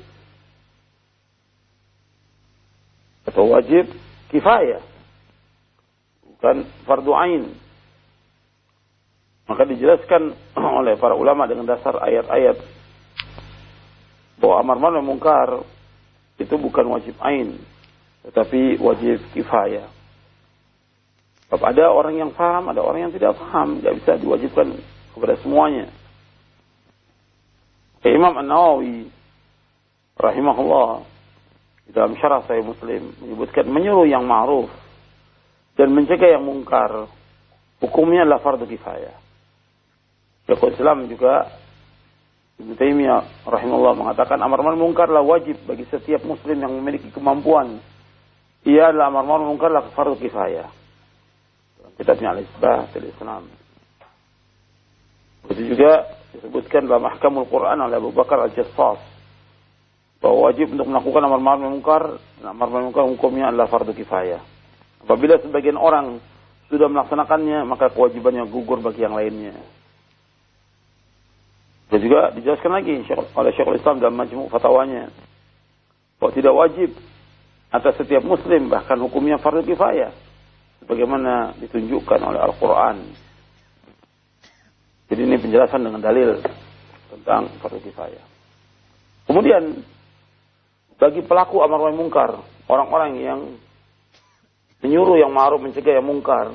atau wajib kifayah bukan fardu ain maka dijelaskan oleh para ulama dengan dasar ayat-ayat bahwa amar ma'ruf mungkar itu bukan wajib ain, tetapi wajib kifayah. Sebab ada orang yang paham, ada orang yang tidak paham, tidak bisa diwajibkan kepada semuanya. Imam An-Nawawi rahimahullah dalam syarah saya Muslim menyebutkan menyuruh yang ma'ruf dan mencegah yang mungkar hukumnya adalah fardu kifayah. Syekhul Islam juga Ibnu Taimiyah rahimahullah mengatakan amar ma'ruf munkar adalah wajib bagi setiap muslim yang memiliki kemampuan. Ia adalah amar ma'ruf munkar adalah fardu kifayah. Kitabnya Al-Isbah Islam. Itu juga disebutkan dalam Ahkamul Quran oleh Abu Bakar Al-Jassas bahwa wajib untuk melakukan amar ma'ruf munkar dan amar ma'ruf munkar hukumnya adalah fardu kifayah. Apabila sebagian orang sudah melaksanakannya, maka kewajibannya gugur bagi yang lainnya. Dan juga dijelaskan lagi oleh Syekhul Islam dalam majmuk fatwanya bahwa tidak wajib atas setiap muslim bahkan hukumnya fardu kifayah sebagaimana ditunjukkan oleh Al-Qur'an. Jadi ini penjelasan dengan dalil tentang fardu kifayah. Kemudian bagi pelaku amar ma'ruf mungkar, orang-orang yang menyuruh yang ma'ruf mencegah yang mungkar,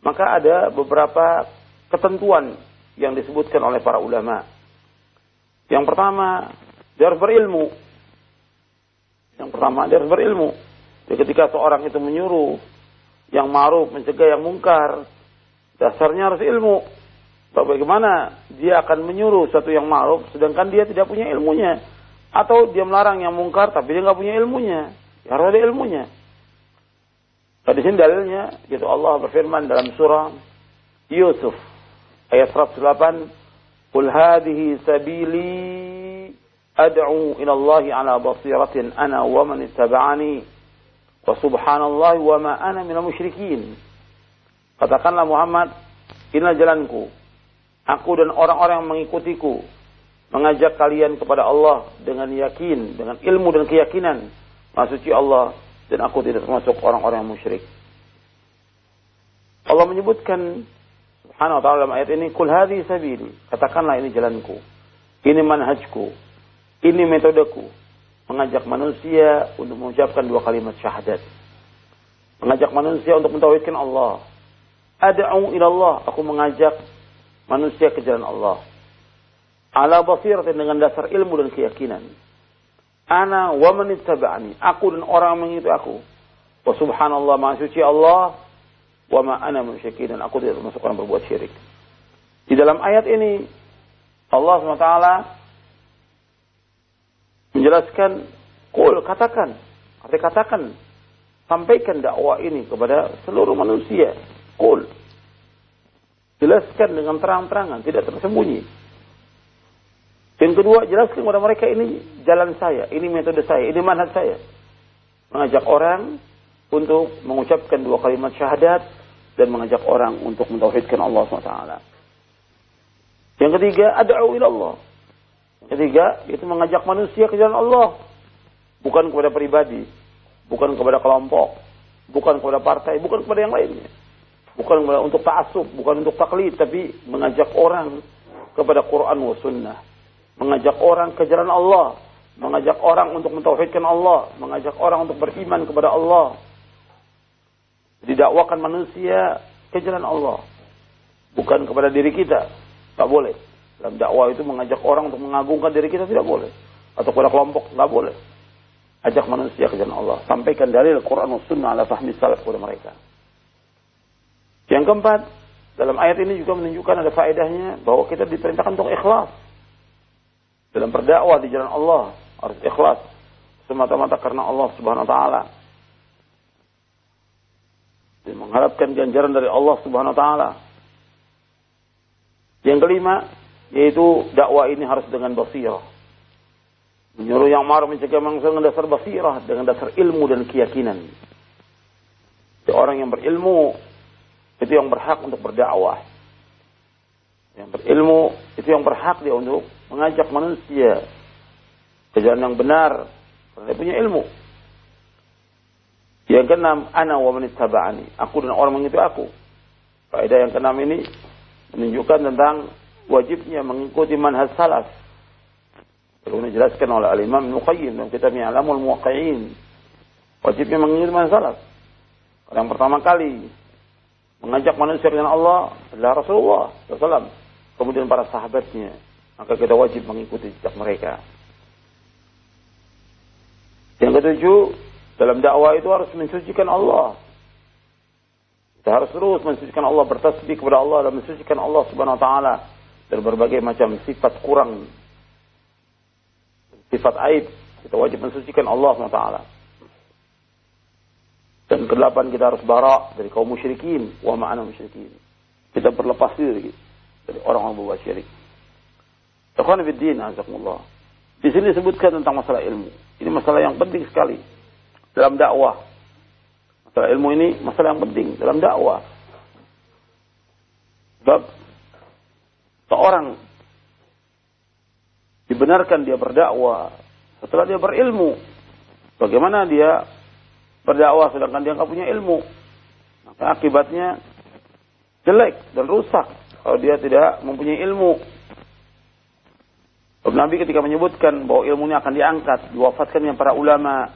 maka ada beberapa ketentuan yang disebutkan oleh para ulama. Yang pertama, dia harus berilmu. Yang pertama, dia harus berilmu. Jadi ketika seorang itu menyuruh yang ma'ruf mencegah yang mungkar, dasarnya harus ilmu. Bagaimana dia akan menyuruh satu yang ma'ruf sedangkan dia tidak punya ilmunya. Atau dia melarang yang mungkar tapi dia nggak punya ilmunya. Ya, harus ada ilmunya. Nah, di sini dalilnya, yaitu Allah berfirman dalam surah Yusuf ayat 108 Qul hadhihi sabili ad'u ila Allah ala basiratin ana wa man ittaba'ani wa subhanallah wa ma ana minal musyrikin. Katakanlah Muhammad inilah jalanku. Aku dan orang-orang yang mengikutiku mengajak kalian kepada Allah dengan yakin dengan ilmu dan keyakinan. Maksudnya Allah dan aku tidak termasuk orang-orang musyrik. Allah menyebutkan Subhanahu wa taala dalam ayat ini, "Kul hadhi sabili." Katakanlah ini jalanku. Ini manhajku. Ini metodeku. Mengajak manusia untuk mengucapkan dua kalimat syahadat. Mengajak manusia untuk mentauhidkan Allah. Ad'u ila Allah, aku mengajak manusia ke jalan Allah. Ala basiratin dengan dasar ilmu dan keyakinan. Ana wa man. Aku dan orang mengikuti aku. Wa subhanallah maha suci Allah. Wa ma ana dan aku tidak termasuk orang berbuat syirik. Di dalam ayat ini Allah SWT menjelaskan kul katakan arti katakan sampaikan dakwah ini kepada seluruh manusia. Kul jelaskan dengan terang-terangan tidak tersembunyi. Yang kedua jelaskan kepada mereka ini jalan saya ini metode saya ini manhaj saya. Mengajak orang untuk mengucapkan dua kalimat syahadat dan mengajak orang untuk mentauhidkan Allah SWT yang ketiga ad'u ila Allah Ketiga, itu mengajak manusia ke jalan Allah. Bukan kepada pribadi, bukan kepada kelompok, bukan kepada partai, bukan kepada yang lainnya. Bukan untuk ta'asub, bukan untuk taklid, tapi mengajak orang kepada Quran wa sunnah. Mengajak orang ke jalan Allah. Mengajak orang untuk mentauhidkan Allah. Mengajak orang untuk beriman kepada Allah. Didakwakan manusia ke jalan Allah. Bukan kepada diri kita. Tak boleh. Dalam dakwah itu mengajak orang untuk mengagungkan diri kita tidak boleh. Atau kepada kelompok tidak boleh. Ajak manusia ke jalan Allah. Sampaikan dalil Quran dan Sunnah ala fahmi salaf kepada mereka. Yang keempat, dalam ayat ini juga menunjukkan ada faedahnya bahwa kita diperintahkan untuk ikhlas. Dalam berdakwah di jalan Allah harus ikhlas semata-mata karena Allah Subhanahu wa taala. Dan mengharapkan ganjaran dari Allah Subhanahu wa taala. Yang kelima, yaitu dakwah ini harus dengan basirah. Menyuruh yang marah mencegah mangsa dengan dasar basirah, dengan dasar ilmu dan keyakinan. Jadi orang yang berilmu itu yang berhak untuk berdakwah. Yang berilmu itu yang berhak dia untuk mengajak manusia ke jalan yang benar karena dia punya ilmu. Yang keenam, ana wa man Aku dan orang mengikuti aku. Faedah yang keenam ini menunjukkan tentang wajibnya mengikuti manhaj salaf. Perlu dijelaskan oleh Al-Imam Nuqayyim dalam kitabnya Alamul Muwaqqi'in. Wajibnya mengikuti manhaj salaf. Yang pertama kali mengajak manusia dengan Allah adalah Rasulullah SAW. Kemudian para sahabatnya. Maka kita wajib mengikuti jejak mereka. Yang ketujuh, dalam dakwah itu harus mensucikan Allah. Kita harus terus mensucikan Allah, bertasbih kepada Allah dan mensucikan Allah Subhanahu wa taala dari berbagai macam sifat kurang, sifat aib. Kita wajib mensucikan Allah SWT. Dan kedelapan kita harus barak dari kaum musyrikin. Wa ma'ana musyrikin. Kita berlepas diri dari orang-orang berbuat syirik. Ikhwan fiddin, azakumullah. Di sini disebutkan tentang masalah ilmu. Ini masalah yang penting sekali dalam dakwah. Masalah ilmu ini masalah yang penting dalam dakwah. Sebab seorang dibenarkan dia berdakwah setelah dia berilmu. Bagaimana dia berdakwah sedangkan dia nggak punya ilmu? Maka akibatnya jelek dan rusak kalau dia tidak mempunyai ilmu. Nabi ketika menyebutkan bahwa ilmunya akan diangkat, diwafatkan yang para ulama.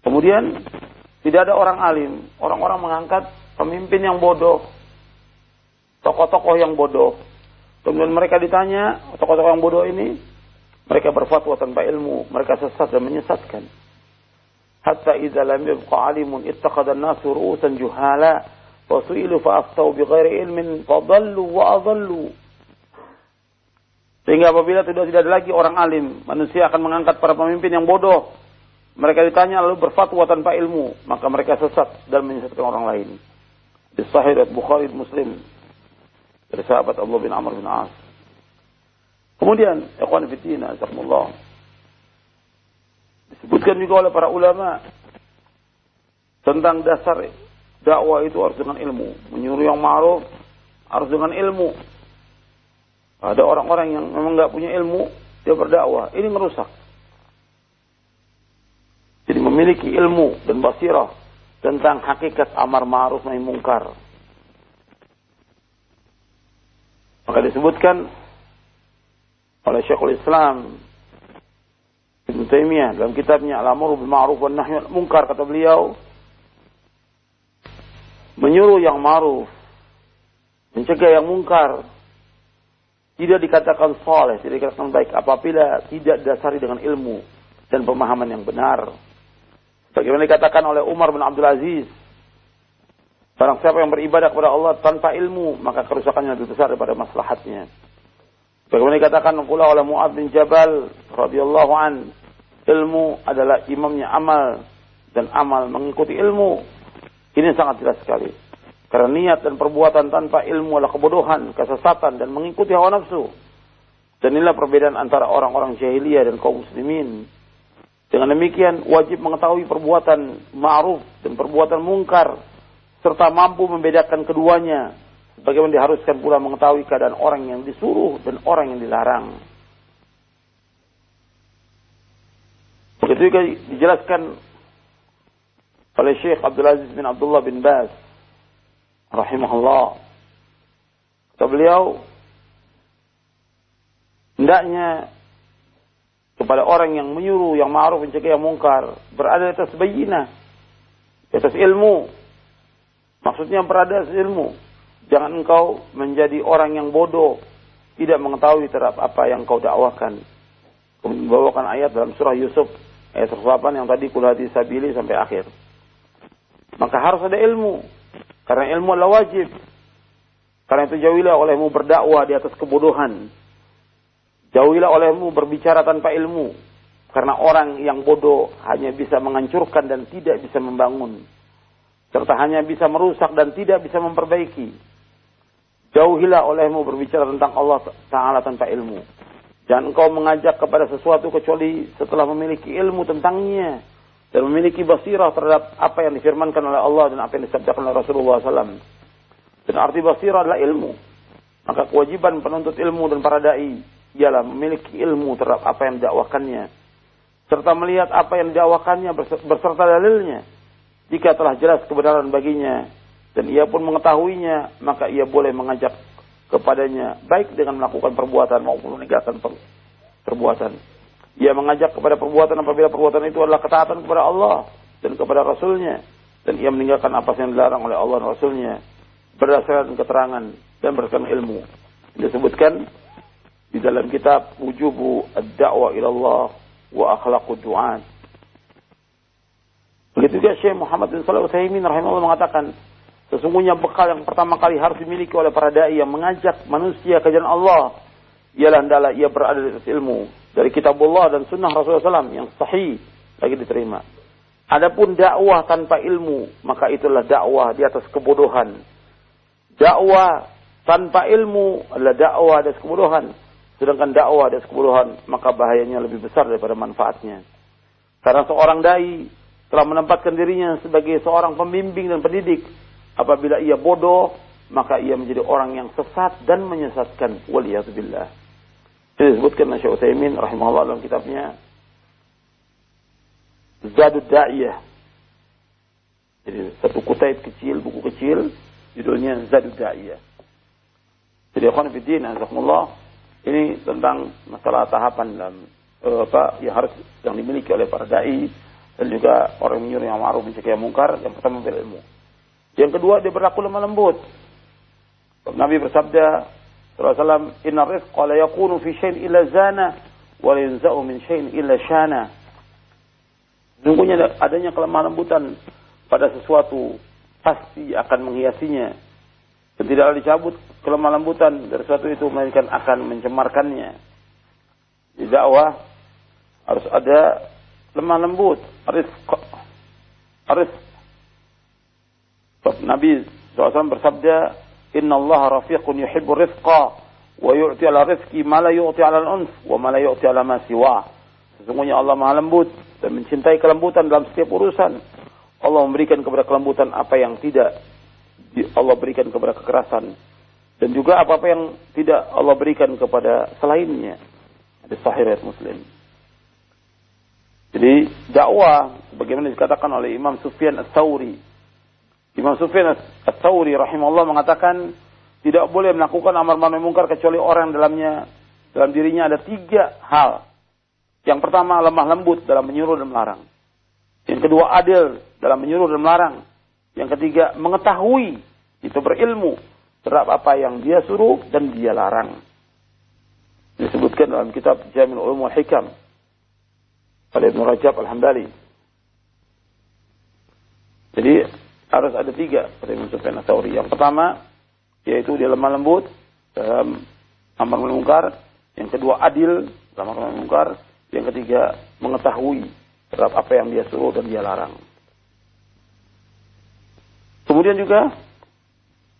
Kemudian tidak ada orang alim, orang-orang mengangkat pemimpin yang bodoh, tokoh-tokoh yang bodoh. Kemudian mereka ditanya, tokoh-tokoh yang bodoh ini, mereka berfatwa tanpa ilmu, mereka sesat dan menyesatkan. Hatta idza lam yabqa alimun ittakhadha an-nasu ru'usan juhala wa su'ilu fa aftau bighairi ilmin fadallu wa adallu. Sehingga apabila sudah tidak ada lagi orang alim, manusia akan mengangkat para pemimpin yang bodoh. Mereka ditanya lalu berfatwa tanpa ilmu, maka mereka sesat dan menyesatkan orang lain. Di Sahih Bukhari Muslim dari sahabat Allah bin Amr bin As. Kemudian, ikhwan fitina, azakumullah. Disebutkan juga oleh para ulama tentang dasar dakwah itu harus dengan ilmu. Menyuruh yang ma'ruf harus dengan ilmu. Ada orang-orang yang memang nggak punya ilmu, dia berdakwah. Ini merusak. Memiliki ilmu dan basirah tentang hakikat amar ma'ruf nahi mungkar. Maka disebutkan oleh Syekhul Islam Ibn Taimiyah dalam kitabnya Al-Amru bil Ma'ruf wan Nahyi Munkar kata beliau menyuruh yang ma'ruf mencegah yang mungkar, tidak dikatakan soleh, tidak dikatakan baik apabila tidak didasari dengan ilmu dan pemahaman yang benar. Bagaimana dikatakan oleh Umar bin Abdul Aziz, barang siapa yang beribadah kepada Allah tanpa ilmu, maka kerusakannya lebih besar daripada maslahatnya. Bagaimana dikatakan pula oleh Mu'ad bin Jabal radhiyallahu an, ilmu adalah imamnya amal dan amal mengikuti ilmu. Ini sangat jelas sekali. Karena niat dan perbuatan tanpa ilmu adalah kebodohan, kesesatan, dan mengikuti hawa nafsu. Dan inilah perbedaan antara orang-orang jahiliyah dan kaum muslimin. Dengan demikian, wajib mengetahui perbuatan ma'ruf dan perbuatan mungkar, serta mampu membedakan keduanya. Bagaimana diharuskan pula mengetahui keadaan orang yang disuruh dan orang yang dilarang. Begitu juga dijelaskan oleh Syekh Abdul Aziz bin Abdullah bin Baz rahimahullah. Kata beliau, hendaknya kepada orang yang menyuruh yang ma'ruf mencegah yang mungkar berada di atas bayinah, di atas ilmu. Maksudnya berada di atas ilmu. Jangan engkau menjadi orang yang bodoh, tidak mengetahui terhadap apa yang kau dakwakan. Membawakan ayat dalam surah Yusuf ayat 108 yang tadi kulati sabili sampai akhir. Maka harus ada ilmu. Karena ilmu adalah wajib. Karena itu jauhilah olehmu berdakwah di atas kebodohan. Jauhilah olehmu berbicara tanpa ilmu. Karena orang yang bodoh hanya bisa menghancurkan dan tidak bisa membangun. Serta hanya bisa merusak dan tidak bisa memperbaiki. Jauhilah olehmu berbicara tentang Allah Ta'ala tanpa ilmu. Jangan engkau mengajak kepada sesuatu kecuali setelah memiliki ilmu tentangnya dan memiliki basirah terhadap apa yang difirmankan oleh Allah dan apa yang disabdakan oleh Rasulullah SAW. Dan arti basirah adalah ilmu. Maka kewajiban penuntut ilmu dan para dai ialah memiliki ilmu terhadap apa yang didakwakannya serta melihat apa yang didakwakannya berserta dalilnya. Jika telah jelas kebenaran baginya dan ia pun mengetahuinya, maka ia boleh mengajak kepadanya baik dengan melakukan perbuatan maupun meninggalkan perbuatan. Ia mengajak kepada perbuatan apabila perbuatan itu adalah ketaatan kepada Allah dan kepada Rasulnya. Dan ia meninggalkan apa yang dilarang oleh Allah dan Rasulnya. Berdasarkan keterangan dan berdasarkan ilmu. Disebutkan di dalam kitab Wujubu Ad-Da'wa ilallah wa Akhlaqud Du'an. Begitu juga Syekh Muhammad bin Shalih Utsaimin rahimahullah mengatakan, sesungguhnya bekal yang pertama kali harus dimiliki oleh para dai yang mengajak manusia ke jalan Allah ialah hendaklah ia berada di atas ilmu dari kitabullah dan sunnah Rasulullah SAW yang sahih lagi diterima. Adapun dakwah tanpa ilmu, maka itulah dakwah di atas kebodohan. Dakwah tanpa ilmu adalah dakwah di atas kebodohan. Sedangkan dakwah atas kebodohan, maka bahayanya lebih besar daripada manfaatnya. Karena seorang dai telah menempatkan dirinya sebagai seorang pembimbing dan pendidik. Apabila ia bodoh, maka ia menjadi orang yang sesat dan menyesatkan. Waliyahzubillah. Ini disebutkan oleh Syekh Utsaimin rahimahullah dalam kitabnya Zadud Da'iyah. Jadi satu kutip kecil, buku kecil, judulnya Zadud Da'iyah. Jadi akhwan fiddin, azakumullah, ini tentang masalah tahapan dalam uh, apa yang harus yang dimiliki oleh para dai dan juga orang menyuruh yang ma'ruf mencegah mungkar, yang pertama berilmu. Yang kedua dia berlaku lemah lembut. Nabi bersabda, Rasulullah inna rizqa la yakunu fi syai'in illa zana wa la yunza'u min syai'in illa shana. Sungguhnya adanya kelemahan lembutan pada sesuatu pasti akan menghiasinya. Dan tidaklah dicabut kelemahan lembutan dari sesuatu itu melainkan akan mencemarkannya. Di dakwah harus ada lemah lembut, rizq. Rizq. Nabi SAW bersabda, Inna Allah rafiqun yuhibbu rifqa wa yu'ti ala rifqi ma la yu'ti ala al-unf wa ma la yu'ti ala ma siwa. Sesungguhnya Allah Maha lembut dan mencintai kelembutan dalam setiap urusan. Allah memberikan kepada kelembutan apa yang tidak Allah berikan kepada kekerasan dan juga apa-apa yang tidak Allah berikan kepada selainnya. Ada sahih riwayat Muslim. Jadi dakwah sebagaimana dikatakan oleh Imam Sufyan Ats-Tsauri Imam Sufyan Ats-Tsauri rahimahullah mengatakan tidak boleh melakukan amar ma'ruf mungkar kecuali orang dalamnya dalam dirinya ada tiga hal. Yang pertama lemah lembut dalam menyuruh dan melarang. Yang kedua adil dalam menyuruh dan melarang. Yang ketiga mengetahui itu berilmu terhadap apa yang dia suruh dan dia larang. Disebutkan dalam kitab Jamil Ulum wal Hikam oleh Ibn Rajab Al-Hambali. Jadi harus ada tiga Ibn Sufyan Yang pertama yaitu dia lemah lembut dalam amar mungkar. Yang kedua adil dalam amar mungkar. Yang ketiga mengetahui terhadap apa yang dia suruh dan dia larang. Kemudian juga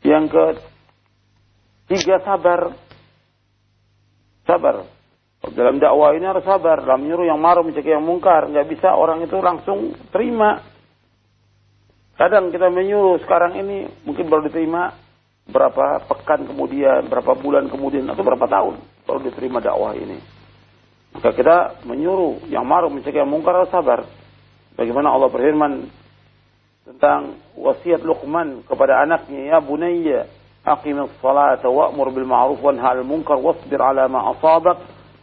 yang ketiga sabar. Sabar. Dalam dakwah ini harus sabar. Dalam menyuruh yang marah mencegah yang mungkar. Nggak bisa orang itu langsung terima. Kadang kita menyuruh sekarang ini mungkin baru diterima berapa pekan kemudian, berapa bulan kemudian, atau berapa tahun baru diterima dakwah ini. Maka kita menyuruh yang marah mencegah yang mungkar harus sabar. Bagaimana Allah berfirman tentang wasiat Luqman kepada anaknya, ya bunayya aqimis salata wa'mur bil ma'ruf wanha 'anil munkar wasbir 'ala ma asabak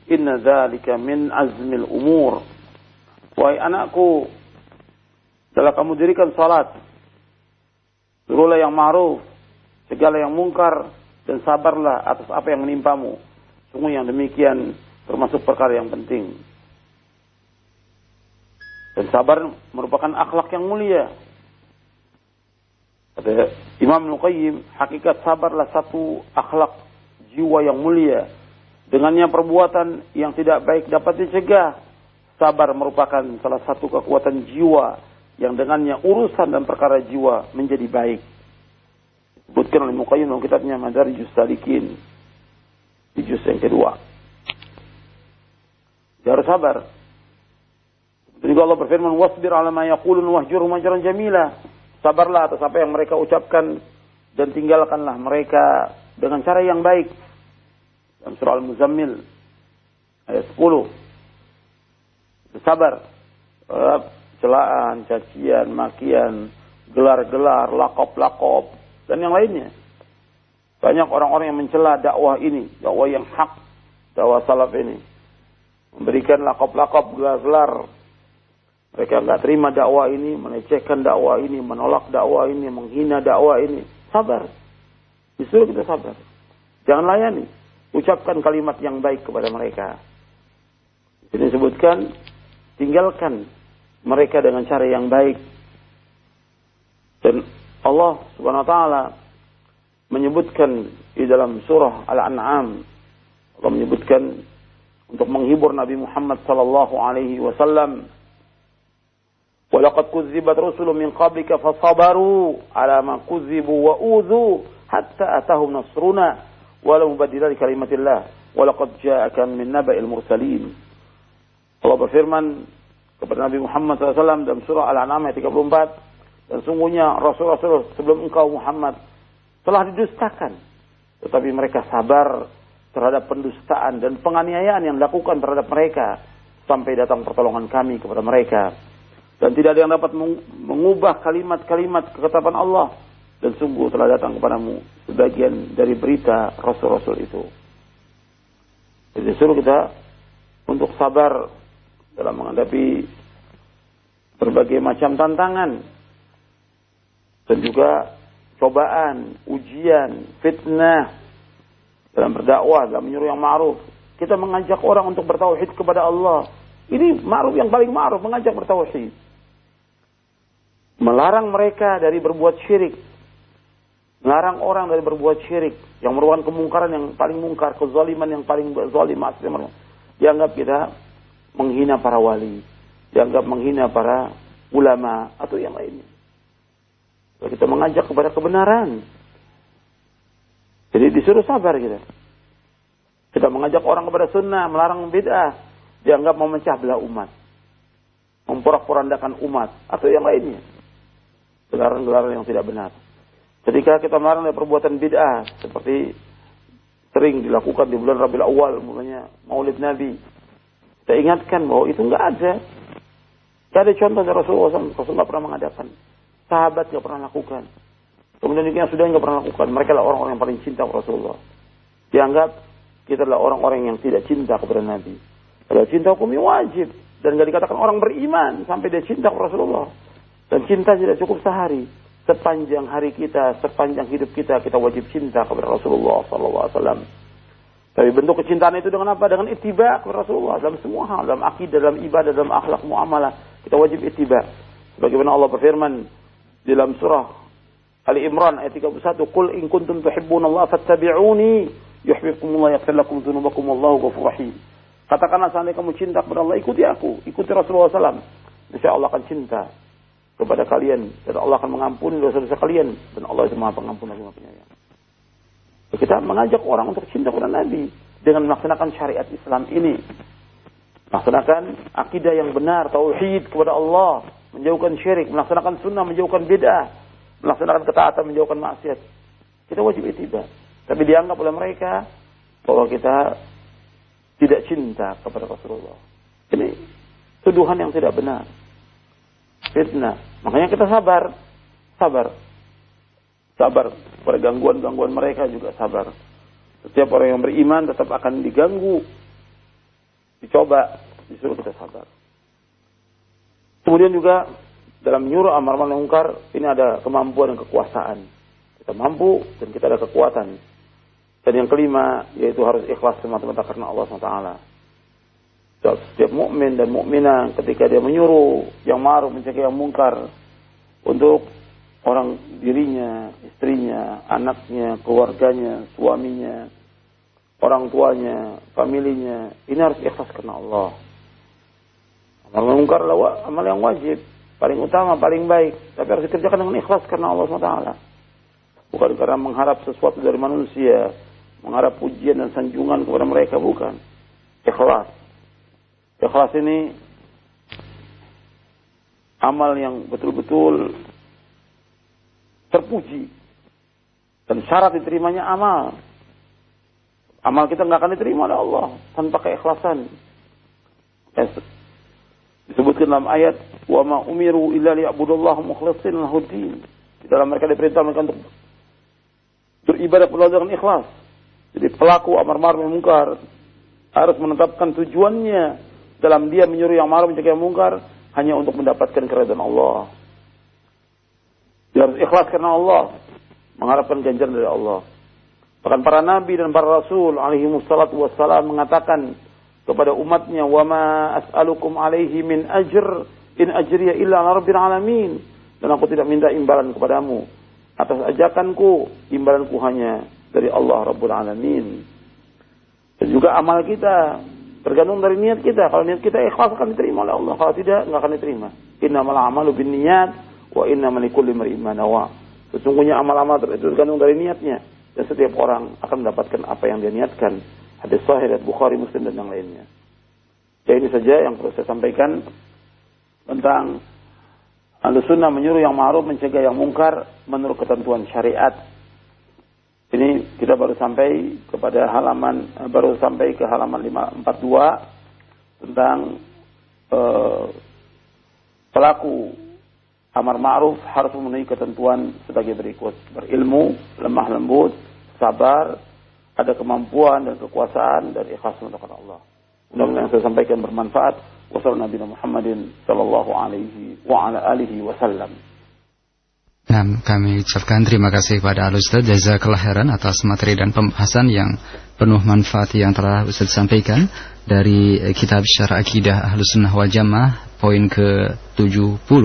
inna dzalika min azmil umur. Wahai anakku, setelah kamu dirikan salat, suruhlah yang ma'ruf, segala yang mungkar dan sabarlah atas apa yang menimpamu. Sungguh yang demikian termasuk perkara yang penting. Dan sabar merupakan akhlak yang mulia. Kata Imam Nuqayyim, hakikat sabarlah satu akhlak jiwa yang mulia. Dengannya perbuatan yang tidak baik dapat dicegah. Sabar merupakan salah satu kekuatan jiwa yang dengannya urusan dan perkara jiwa menjadi baik. Sebutkan oleh Muqayyim dalam kitabnya Madarijus Salikin. Di juz yang kedua. Dia harus sabar. Juga Allah berfirman, "Wasbir 'ala ma yaqulun wahjurhum ajran jamila." Sabarlah atas apa yang mereka ucapkan dan tinggalkanlah mereka dengan cara yang baik. Dalam surah Al-Muzammil ayat 10. Sabar. Celaan, cacian, makian, gelar-gelar, lakop-lakop, dan yang lainnya. Banyak orang-orang yang mencela dakwah ini, dakwah yang hak, dakwah salaf ini memberikan lakop-lakop gelar-gelar. Mereka nggak terima dakwah ini, melecehkan dakwah ini, menolak dakwah ini, menghina dakwah ini. Sabar. Disuruh kita sabar. Jangan layani. Ucapkan kalimat yang baik kepada mereka. Ini disebutkan, tinggalkan mereka dengan cara yang baik. Dan Allah subhanahu wa ta'ala menyebutkan di dalam surah Al-An'am. Allah menyebutkan untuk menghibur Nabi Muhammad sallallahu alaihi wasallam. Walaqad kudzibat rusulun min qablika fasabaru ala ma kudzibu wa udzu hatta atahum nasruna wa lam mubaddila kalimatillah. Walaqad ja'aka min naba'il mursalin. Allah berfirman kepada Nabi Muhammad SAW dalam surah Al-An'am ayat 34 dan sungguhnya rasul-rasul sebelum engkau Muhammad telah didustakan tetapi mereka sabar terhadap pendustaan dan penganiayaan yang dilakukan terhadap mereka sampai datang pertolongan kami kepada mereka dan tidak ada yang dapat mengubah kalimat-kalimat keketapan Allah dan sungguh telah datang kepadamu sebagian dari berita rasul-rasul itu. Jadi suruh kita untuk sabar dalam menghadapi berbagai macam tantangan dan juga cobaan, ujian, fitnah dalam berdakwah, dalam menyuruh yang ma'ruf. Kita mengajak orang untuk bertauhid kepada Allah. Ini ma'ruf yang paling ma'ruf, mengajak bertauhid. Melarang mereka dari berbuat syirik. Melarang orang dari berbuat syirik. Yang merupakan kemungkaran yang paling mungkar. Kezaliman yang paling zalim. Dianggap kita menghina para wali. Dianggap menghina para ulama. Atau yang lainnya. Kita mengajak kepada kebenaran. Jadi disuruh sabar kita. Kita mengajak orang kepada sunnah, melarang bid'ah. Dianggap memecah belah umat. Memporak-porandakan umat. Atau yang lainnya. Gelaran-gelaran yang tidak benar. Ketika kita melarang dari perbuatan bid'ah. Seperti sering dilakukan di bulan Rabiul Awal. Mulanya maulid Nabi. Kita ingatkan bahwa itu enggak ada. Tidak ada contoh dari Rasulullah SAW. Rasulullah pernah mengadakan. Sahabat tidak pernah lakukan. Kemudian yang sudah nggak pernah lakukan. Mereka adalah orang-orang yang paling cinta Rasulullah. Dianggap kita adalah orang-orang yang tidak cinta kepada Nabi. Kalau cinta hukumnya wajib. Dan nggak dikatakan orang beriman sampai dia cinta kepada Rasulullah. Dan cinta tidak cukup sehari. sepanjang hari kita, sepanjang hidup kita, kita wajib cinta kepada Rasulullah SAW. Tapi bentuk kecintaan itu dengan apa? Dengan ittiba kepada Rasulullah dalam semua hal, dalam akidah, dalam ibadah, dalam akhlak muamalah. Kita wajib ittiba. Sebagaimana Allah berfirman di dalam surah Ali Imran ayat 31, "Qul in kuntum tuhibbunallaha fattabi'uni yuhibbukumullah yaghfir lakum dzunubakum wallahu ghafurur rahim." Katakanlah seandainya kamu cinta kepada Allah, ikuti aku, ikuti Rasulullah SAW. Insya Allah akan cinta kepada kalian dan Allah akan mengampuni dosa-dosa kalian dan Allah itu Maha Pengampun lagi Maha Penyayang. Kita mengajak orang untuk cinta kepada Nabi dengan melaksanakan syariat Islam ini. Melaksanakan akidah yang benar, tauhid kepada Allah, menjauhkan syirik, melaksanakan sunnah, menjauhkan bid'ah, melaksanakan ketaatan, menjauhkan maksiat. Kita wajib itiba. Tapi dianggap oleh mereka bahwa kita tidak cinta kepada Rasulullah. Ini tuduhan yang tidak benar. Fitnah. Makanya kita sabar. Sabar. Sabar pada gangguan-gangguan mereka juga sabar. Setiap orang yang beriman tetap akan diganggu. Dicoba, disuruh kita sabar. Kemudian juga dalam menyuruh amar ma'ruf mungkar ini ada kemampuan dan kekuasaan. Kita mampu dan kita ada kekuatan. Dan yang kelima yaitu harus ikhlas semata-mata karena Allah SWT. Setiap mukmin dan mukminah ketika dia menyuruh yang ma'ruf mencegah yang mungkar untuk orang dirinya, istrinya, anaknya, keluarganya, suaminya, orang tuanya, familinya, ini harus ikhlas karena Allah. Amal mungkar adalah amal yang wajib, paling utama, paling baik, tapi harus dikerjakan dengan ikhlas karena Allah SWT. Bukan karena mengharap sesuatu dari manusia, mengharap pujian dan sanjungan kepada mereka, bukan. Ikhlas. Ikhlas ini amal yang betul-betul terpuji. Dan syarat diterimanya amal. Amal kita nggak akan diterima oleh Allah tanpa keikhlasan. Disebutkan dalam ayat, "Wa ma umiru illa liya'budullaha mukhlishina lahuddin." Di dalam mereka diperintah mereka untuk beribadah kepada dengan ikhlas. Jadi pelaku amar ma'ruf mungkar harus menetapkan tujuannya dalam dia menyuruh yang ma'ruf mencegah yang mungkar hanya untuk mendapatkan keridhaan Allah. Dia harus ikhlas karena Allah. Mengharapkan ganjaran dari Allah. Bahkan para nabi dan para rasul alaihi wassalatu wassalam mengatakan kepada umatnya, "Wa ma as'alukum alaihi min ajr in ajriya illa rabbil alamin." Dan aku tidak minta imbalan kepadamu atas ajakanku, imbalanku hanya dari Allah Rabbul Alamin. Dan juga amal kita tergantung dari niat kita. Kalau niat kita ikhlas akan diterima oleh Allah. Kalau tidak, nggak akan diterima. Innamal amalu bin niat Wa inna manikulli mar'imma nawa. Sesungguhnya amal-amal itu tergantung dari niatnya. Dan setiap orang akan mendapatkan apa yang dia niatkan. Hadis sahih dari Bukhari, Muslim dan yang lainnya. Ya ini saja yang perlu saya sampaikan tentang Ahlu sunnah menyuruh yang ma'ruf mencegah yang mungkar menurut ketentuan syariat. Ini kita baru sampai kepada halaman baru sampai ke halaman 542 tentang uh, pelaku amar ma'ruf harus memenuhi ketentuan sebagai berikut. Berilmu, lemah lembut, sabar, ada kemampuan dan kekuasaan dan ikhlas untuk Allah. Mudah-mudahan yang saya sampaikan bermanfaat. Wassalamualaikum Muhammadin sallallahu alaihi wa ala alihi wasallam. Nah, kami ucapkan terima kasih kepada Al Ustaz Jazakallah khairan atas materi dan pembahasan yang penuh manfaat yang telah Ustaz sampaikan dari kitab Syarah Akidah Ahlus Sunnah wal Jamaah poin ke-70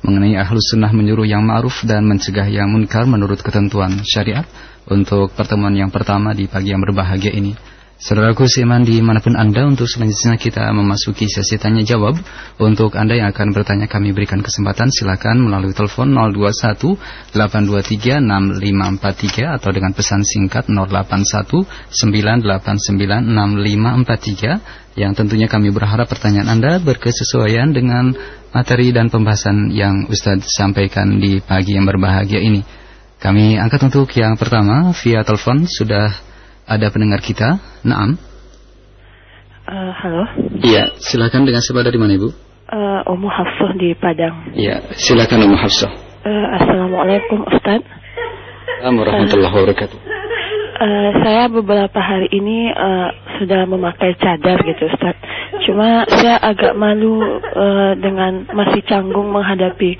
mengenai ahlus sunnah menyuruh yang ma'ruf dan mencegah yang munkar menurut ketentuan syariat untuk pertemuan yang pertama di pagi yang berbahagia ini. Saudaraku seiman di mana pun Anda untuk selanjutnya kita memasuki sesi tanya jawab. Untuk Anda yang akan bertanya kami berikan kesempatan. Silakan melalui telepon 021 823 6543 Atau dengan pesan singkat 081 989 6543 Yang tentunya kami berharap pertanyaan Anda berkesesuaian dengan materi dan pembahasan yang Ustadz sampaikan di pagi yang berbahagia ini. Kami angkat untuk yang pertama via telepon. Sudah ada pendengar kita. Naam. Uh, halo. Iya, silakan dengan siapa dari mana Ibu? Uh, Umu Hafsah di Padang. Iya, silakan Umu Hafsah. Uh, Assalamualaikum Ustaz. Assalamualaikum warahmatullahi wabarakatuh. Uh, saya beberapa hari ini uh, sudah memakai cadar gitu Ustaz. Cuma saya agak malu uh, dengan masih canggung menghadapi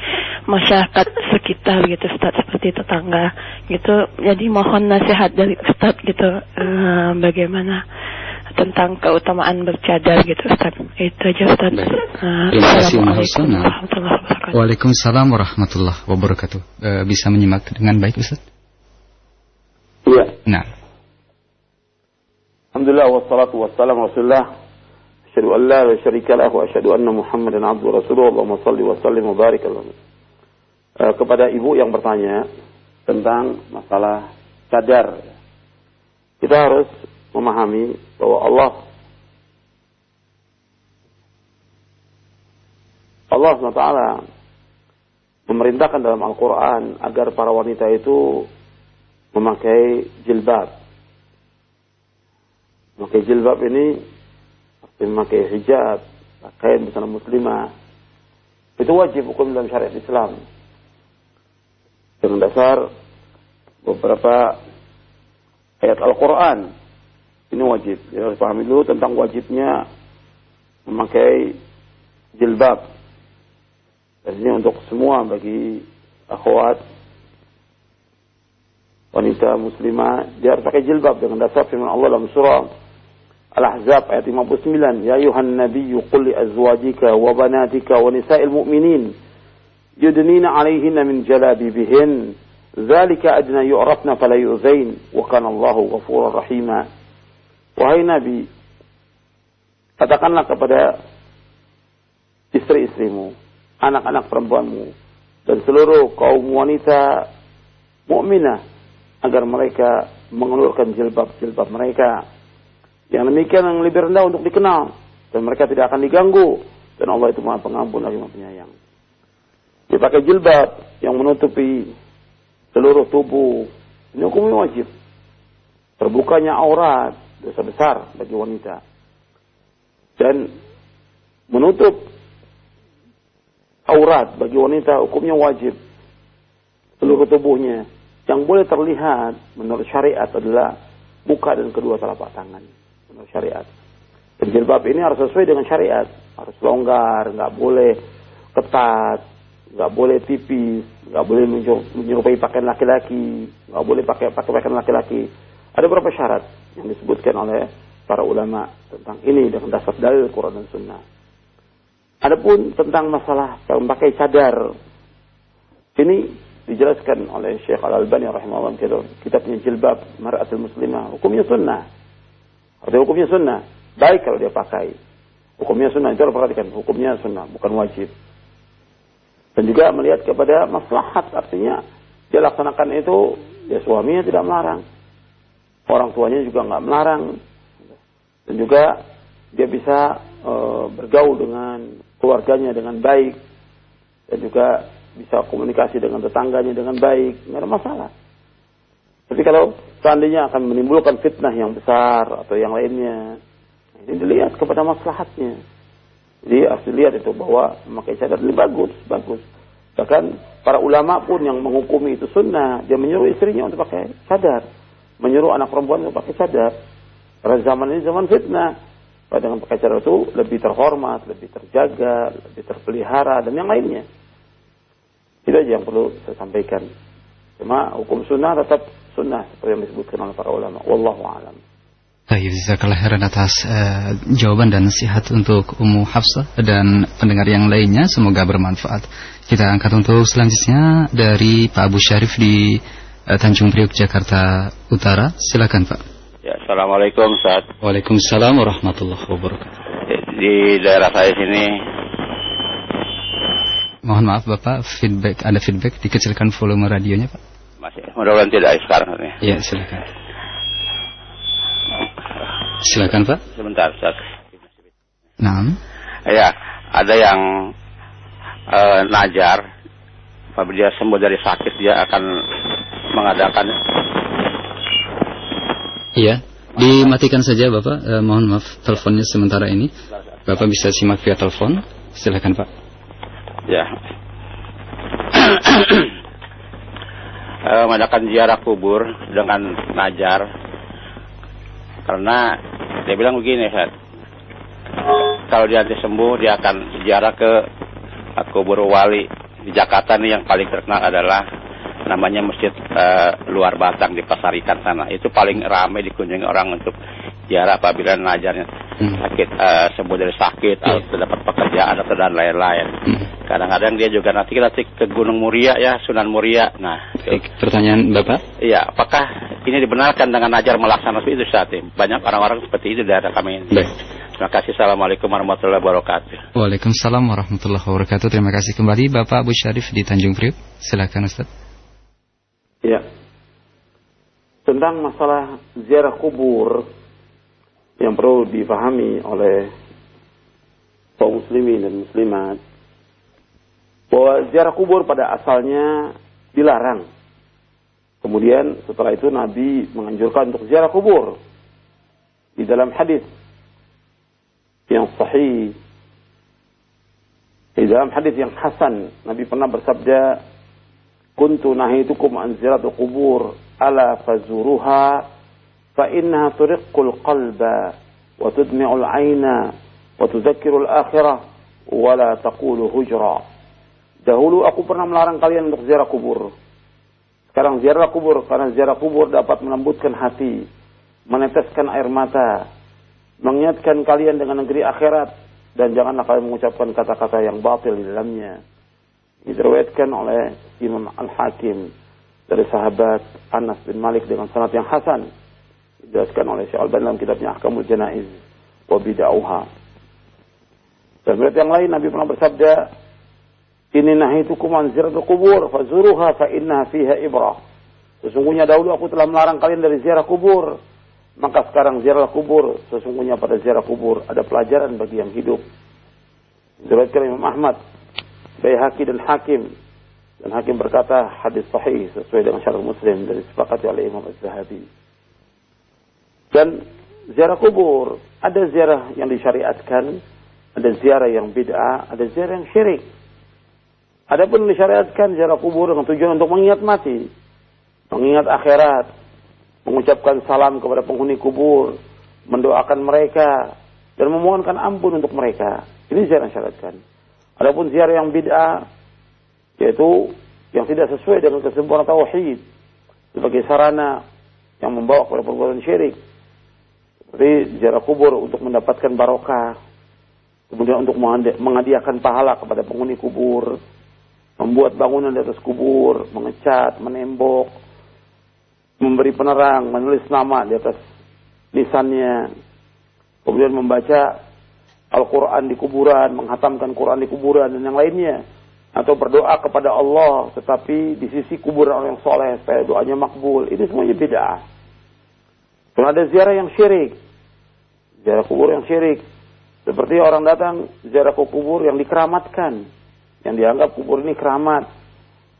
masyarakat sekitar gitu Ustaz seperti tetangga gitu. Jadi mohon nasihat dari Ustaz gitu uh, bagaimana tentang keutamaan bercadar gitu Ustaz. Itu aja Ustaz. Baik. Terima kasih Waalaikumsalam Waalaikumsalam warahmatullahi wabarakatuh. Uh, bisa menyimak dengan baik Ustaz? Iya. Nah. Alhamdulillah wassalatu wassalamu rasulullah an la syarika lahu wa asyhadu anna Muhammadan abduhu rasuluh. Allahumma salli wa sallim wa uh, kepada ibu yang bertanya tentang masalah cadar. Kita harus memahami bahwa Allah Allah SWT memerintahkan dalam Al-Quran agar para wanita itu memakai jilbab. Memakai jilbab ini memakai hijab, pakaian busana muslimah. Itu wajib hukum dalam syariat Islam. Dengan dasar beberapa ayat Al-Quran. Ini wajib. Kita harus pahami dulu tentang wajibnya memakai jilbab. Ini untuk semua bagi akhwat wanita muslimah dia harus pakai jilbab dengan dasar firman Allah dalam surah Al-Ahzab ayat 59. Ya ayuhan nabiyyu qul li azwajika wa banatika wa nisa'il mu'minin 'alayhinna min jalabibihin. Dzalika adna yu'rafna fala yu'zain wa kana Allahu ghafurur rahima. Wahai Nabi, katakanlah kepada istri-istrimu, anak-anak perempuanmu, dan seluruh kaum wanita mukminah agar mereka mengulurkan jilbab-jilbab mereka yang demikian yang lebih rendah untuk dikenal. Dan mereka tidak akan diganggu. Dan Allah itu maha pengampun lagi maha penyayang. Dia pakai jilbab yang menutupi seluruh tubuh. Ini hukumnya wajib. Terbukanya aurat dosa besar bagi wanita. Dan menutup aurat bagi wanita hukumnya wajib. Seluruh tubuhnya. Yang boleh terlihat menurut syariat adalah muka dan kedua telapak tangan menurut syariat. Dan jilbab ini harus sesuai dengan syariat, harus longgar, nggak boleh ketat, nggak boleh tipis, nggak boleh menyerupai pakaian laki-laki, nggak boleh pakai pakai pakaian laki-laki. Ada beberapa syarat yang disebutkan oleh para ulama tentang ini dengan dasar dalil Quran dan Sunnah. Adapun tentang masalah memakai cadar, ini dijelaskan oleh Syekh Al Albani rahimahullah kita punya jilbab maratul muslimah hukumnya sunnah Artinya hukumnya sunnah. Baik kalau dia pakai. Hukumnya sunnah. Itu perhatikan. Hukumnya sunnah. Bukan wajib. Dan juga melihat kepada maslahat. Artinya dia laksanakan itu. Ya suaminya tidak melarang. Orang tuanya juga nggak melarang. Dan juga dia bisa e, bergaul dengan keluarganya dengan baik. Dan juga bisa komunikasi dengan tetangganya dengan baik. Nggak ada masalah. Tapi kalau seandainya akan menimbulkan fitnah yang besar atau yang lainnya, ini dilihat kepada maslahatnya. Jadi harus dilihat itu bahwa memakai cadar ini bagus, bagus. Bahkan para ulama pun yang menghukumi itu sunnah, dia menyuruh istrinya untuk pakai cadar, menyuruh anak perempuan untuk pakai cadar. Karena zaman ini zaman fitnah. Pada dengan pakai cadar itu lebih terhormat, lebih terjaga, lebih terpelihara dan yang lainnya. Itu aja yang perlu saya sampaikan. Cuma hukum sunnah tetap sunnah seperti yang disebutkan oleh para ulama. Wallahu a'lam. Baik, jazakallah khairan atas uh, jawaban dan nasihat untuk Ummu Hafsah dan pendengar yang lainnya. Semoga bermanfaat. Kita angkat untuk selanjutnya dari Pak Abu Syarif di uh, Tanjung Priok, Jakarta Utara. Silakan Pak. Ya, Assalamualaikum Ustaz. Waalaikumsalam warahmatullahi wabarakatuh. Di daerah saya sini Mohon maaf Bapak, feedback ada feedback dikecilkan volume radionya Pak. Masih mudah-mudahan tidak sekarang ya. Iya, silakan. Silakan, Pak. Sebentar, Ustaz. Nah. Ya, ada yang uh, najar apabila dia sembuh dari sakit dia akan mengadakan Iya, dimatikan saja Bapak. Eh, mohon maaf teleponnya sementara ini. Bapak bisa simak via telepon. Silakan, Pak. Ya. uh, mengadakan ziarah kubur dengan najar karena dia bilang begini Ustaz kalau dia nanti sembuh dia akan ziarah ke kubur wali di Jakarta nih yang paling terkenal adalah namanya Masjid uh, Luar Batang di Pasar Ikan sana. Itu paling ramai dikunjungi orang untuk ziarah apabila najarnya hmm. sakit uh, sembuh dari sakit yeah. atau dapat pekerjaan atau dan lain-lain. Hmm. Kadang-kadang dia juga nanti kita ke Gunung Muria ya, Sunan Muria. Nah, itu. pertanyaan Bapak? Iya, apakah ini dibenarkan dengan najar melaksanakan itu saat ini? Banyak orang-orang seperti itu di daerah kami ini. Baik. Terima kasih. Assalamualaikum warahmatullahi wabarakatuh. Waalaikumsalam warahmatullahi wabarakatuh. Terima kasih kembali Bapak Abu Syarif di Tanjung Priok. Silakan Ustaz. Ya. Tentang masalah ziarah kubur yang perlu dipahami oleh kaum muslimin dan muslimat bahwa ziarah kubur pada asalnya dilarang. Kemudian setelah itu Nabi menganjurkan untuk ziarah kubur. Di dalam hadis yang sahih di dalam hadis yang hasan Nabi pernah bersabda kuntu nahitukum an ziyaratul qubur ala fazuruha fa innaha turiqqul qalba wa tudmi'ul aina wa tudzakirul akhirah wa la taqulu hujra dahulu aku pernah melarang kalian untuk ziarah kubur sekarang ziarah kubur karena ziarah kubur dapat melembutkan hati meneteskan air mata mengingatkan kalian dengan negeri akhirat dan janganlah kalian mengucapkan kata-kata yang batil di dalamnya. Diriwayatkan oleh Imam Al-Hakim dari sahabat Anas bin Malik dengan sanad yang hasan. Dijelaskan oleh Syekh Al-Albani dalam kitabnya Ahkamul Janaiz wa Bid'auha. Dan yang lain Nabi pernah bersabda, "Ini nahitukum an ziyaratul qubur fazuruha fa innaha fiha ibrah." Sesungguhnya dahulu aku telah melarang kalian dari ziarah kubur maka sekarang ziarah kubur, sesungguhnya pada ziarah kubur ada pelajaran bagi yang hidup. Diriwayatkan Imam Ahmad, Baihaqi dan Hakim. Dan Hakim berkata hadis sahih sesuai dengan syarat Muslim dari sepakati oleh Imam Az-Zahabi. Dan ziarah kubur, ada ziarah yang disyariatkan, ada ziarah yang bid'ah, ada ziarah yang syirik. Adapun disyariatkan ziarah kubur dengan tujuan untuk mengingat mati, mengingat akhirat, mengucapkan salam kepada penghuni kubur, mendoakan mereka dan memohonkan ampun untuk mereka. Ini ziarah syaratkan. Adapun ziarah yang bid'ah yaitu yang tidak sesuai dengan kesempurnaan tauhid sebagai sarana yang membawa kepada perbuatan syirik. Seperti ziarah kubur untuk mendapatkan barokah, kemudian untuk menghadiahkan pahala kepada penghuni kubur, membuat bangunan di atas kubur, mengecat, menembok, memberi penerang, menulis nama di atas lisannya, kemudian membaca Al-Quran di kuburan, menghatamkan Quran di kuburan dan yang lainnya, atau berdoa kepada Allah, tetapi di sisi kuburan orang yang soleh supaya doanya makbul, ini semuanya beda. Kalau ada ziarah yang syirik, ziarah kubur yang syirik, seperti orang datang ziarah ke kubur yang dikeramatkan, yang dianggap kubur ini keramat,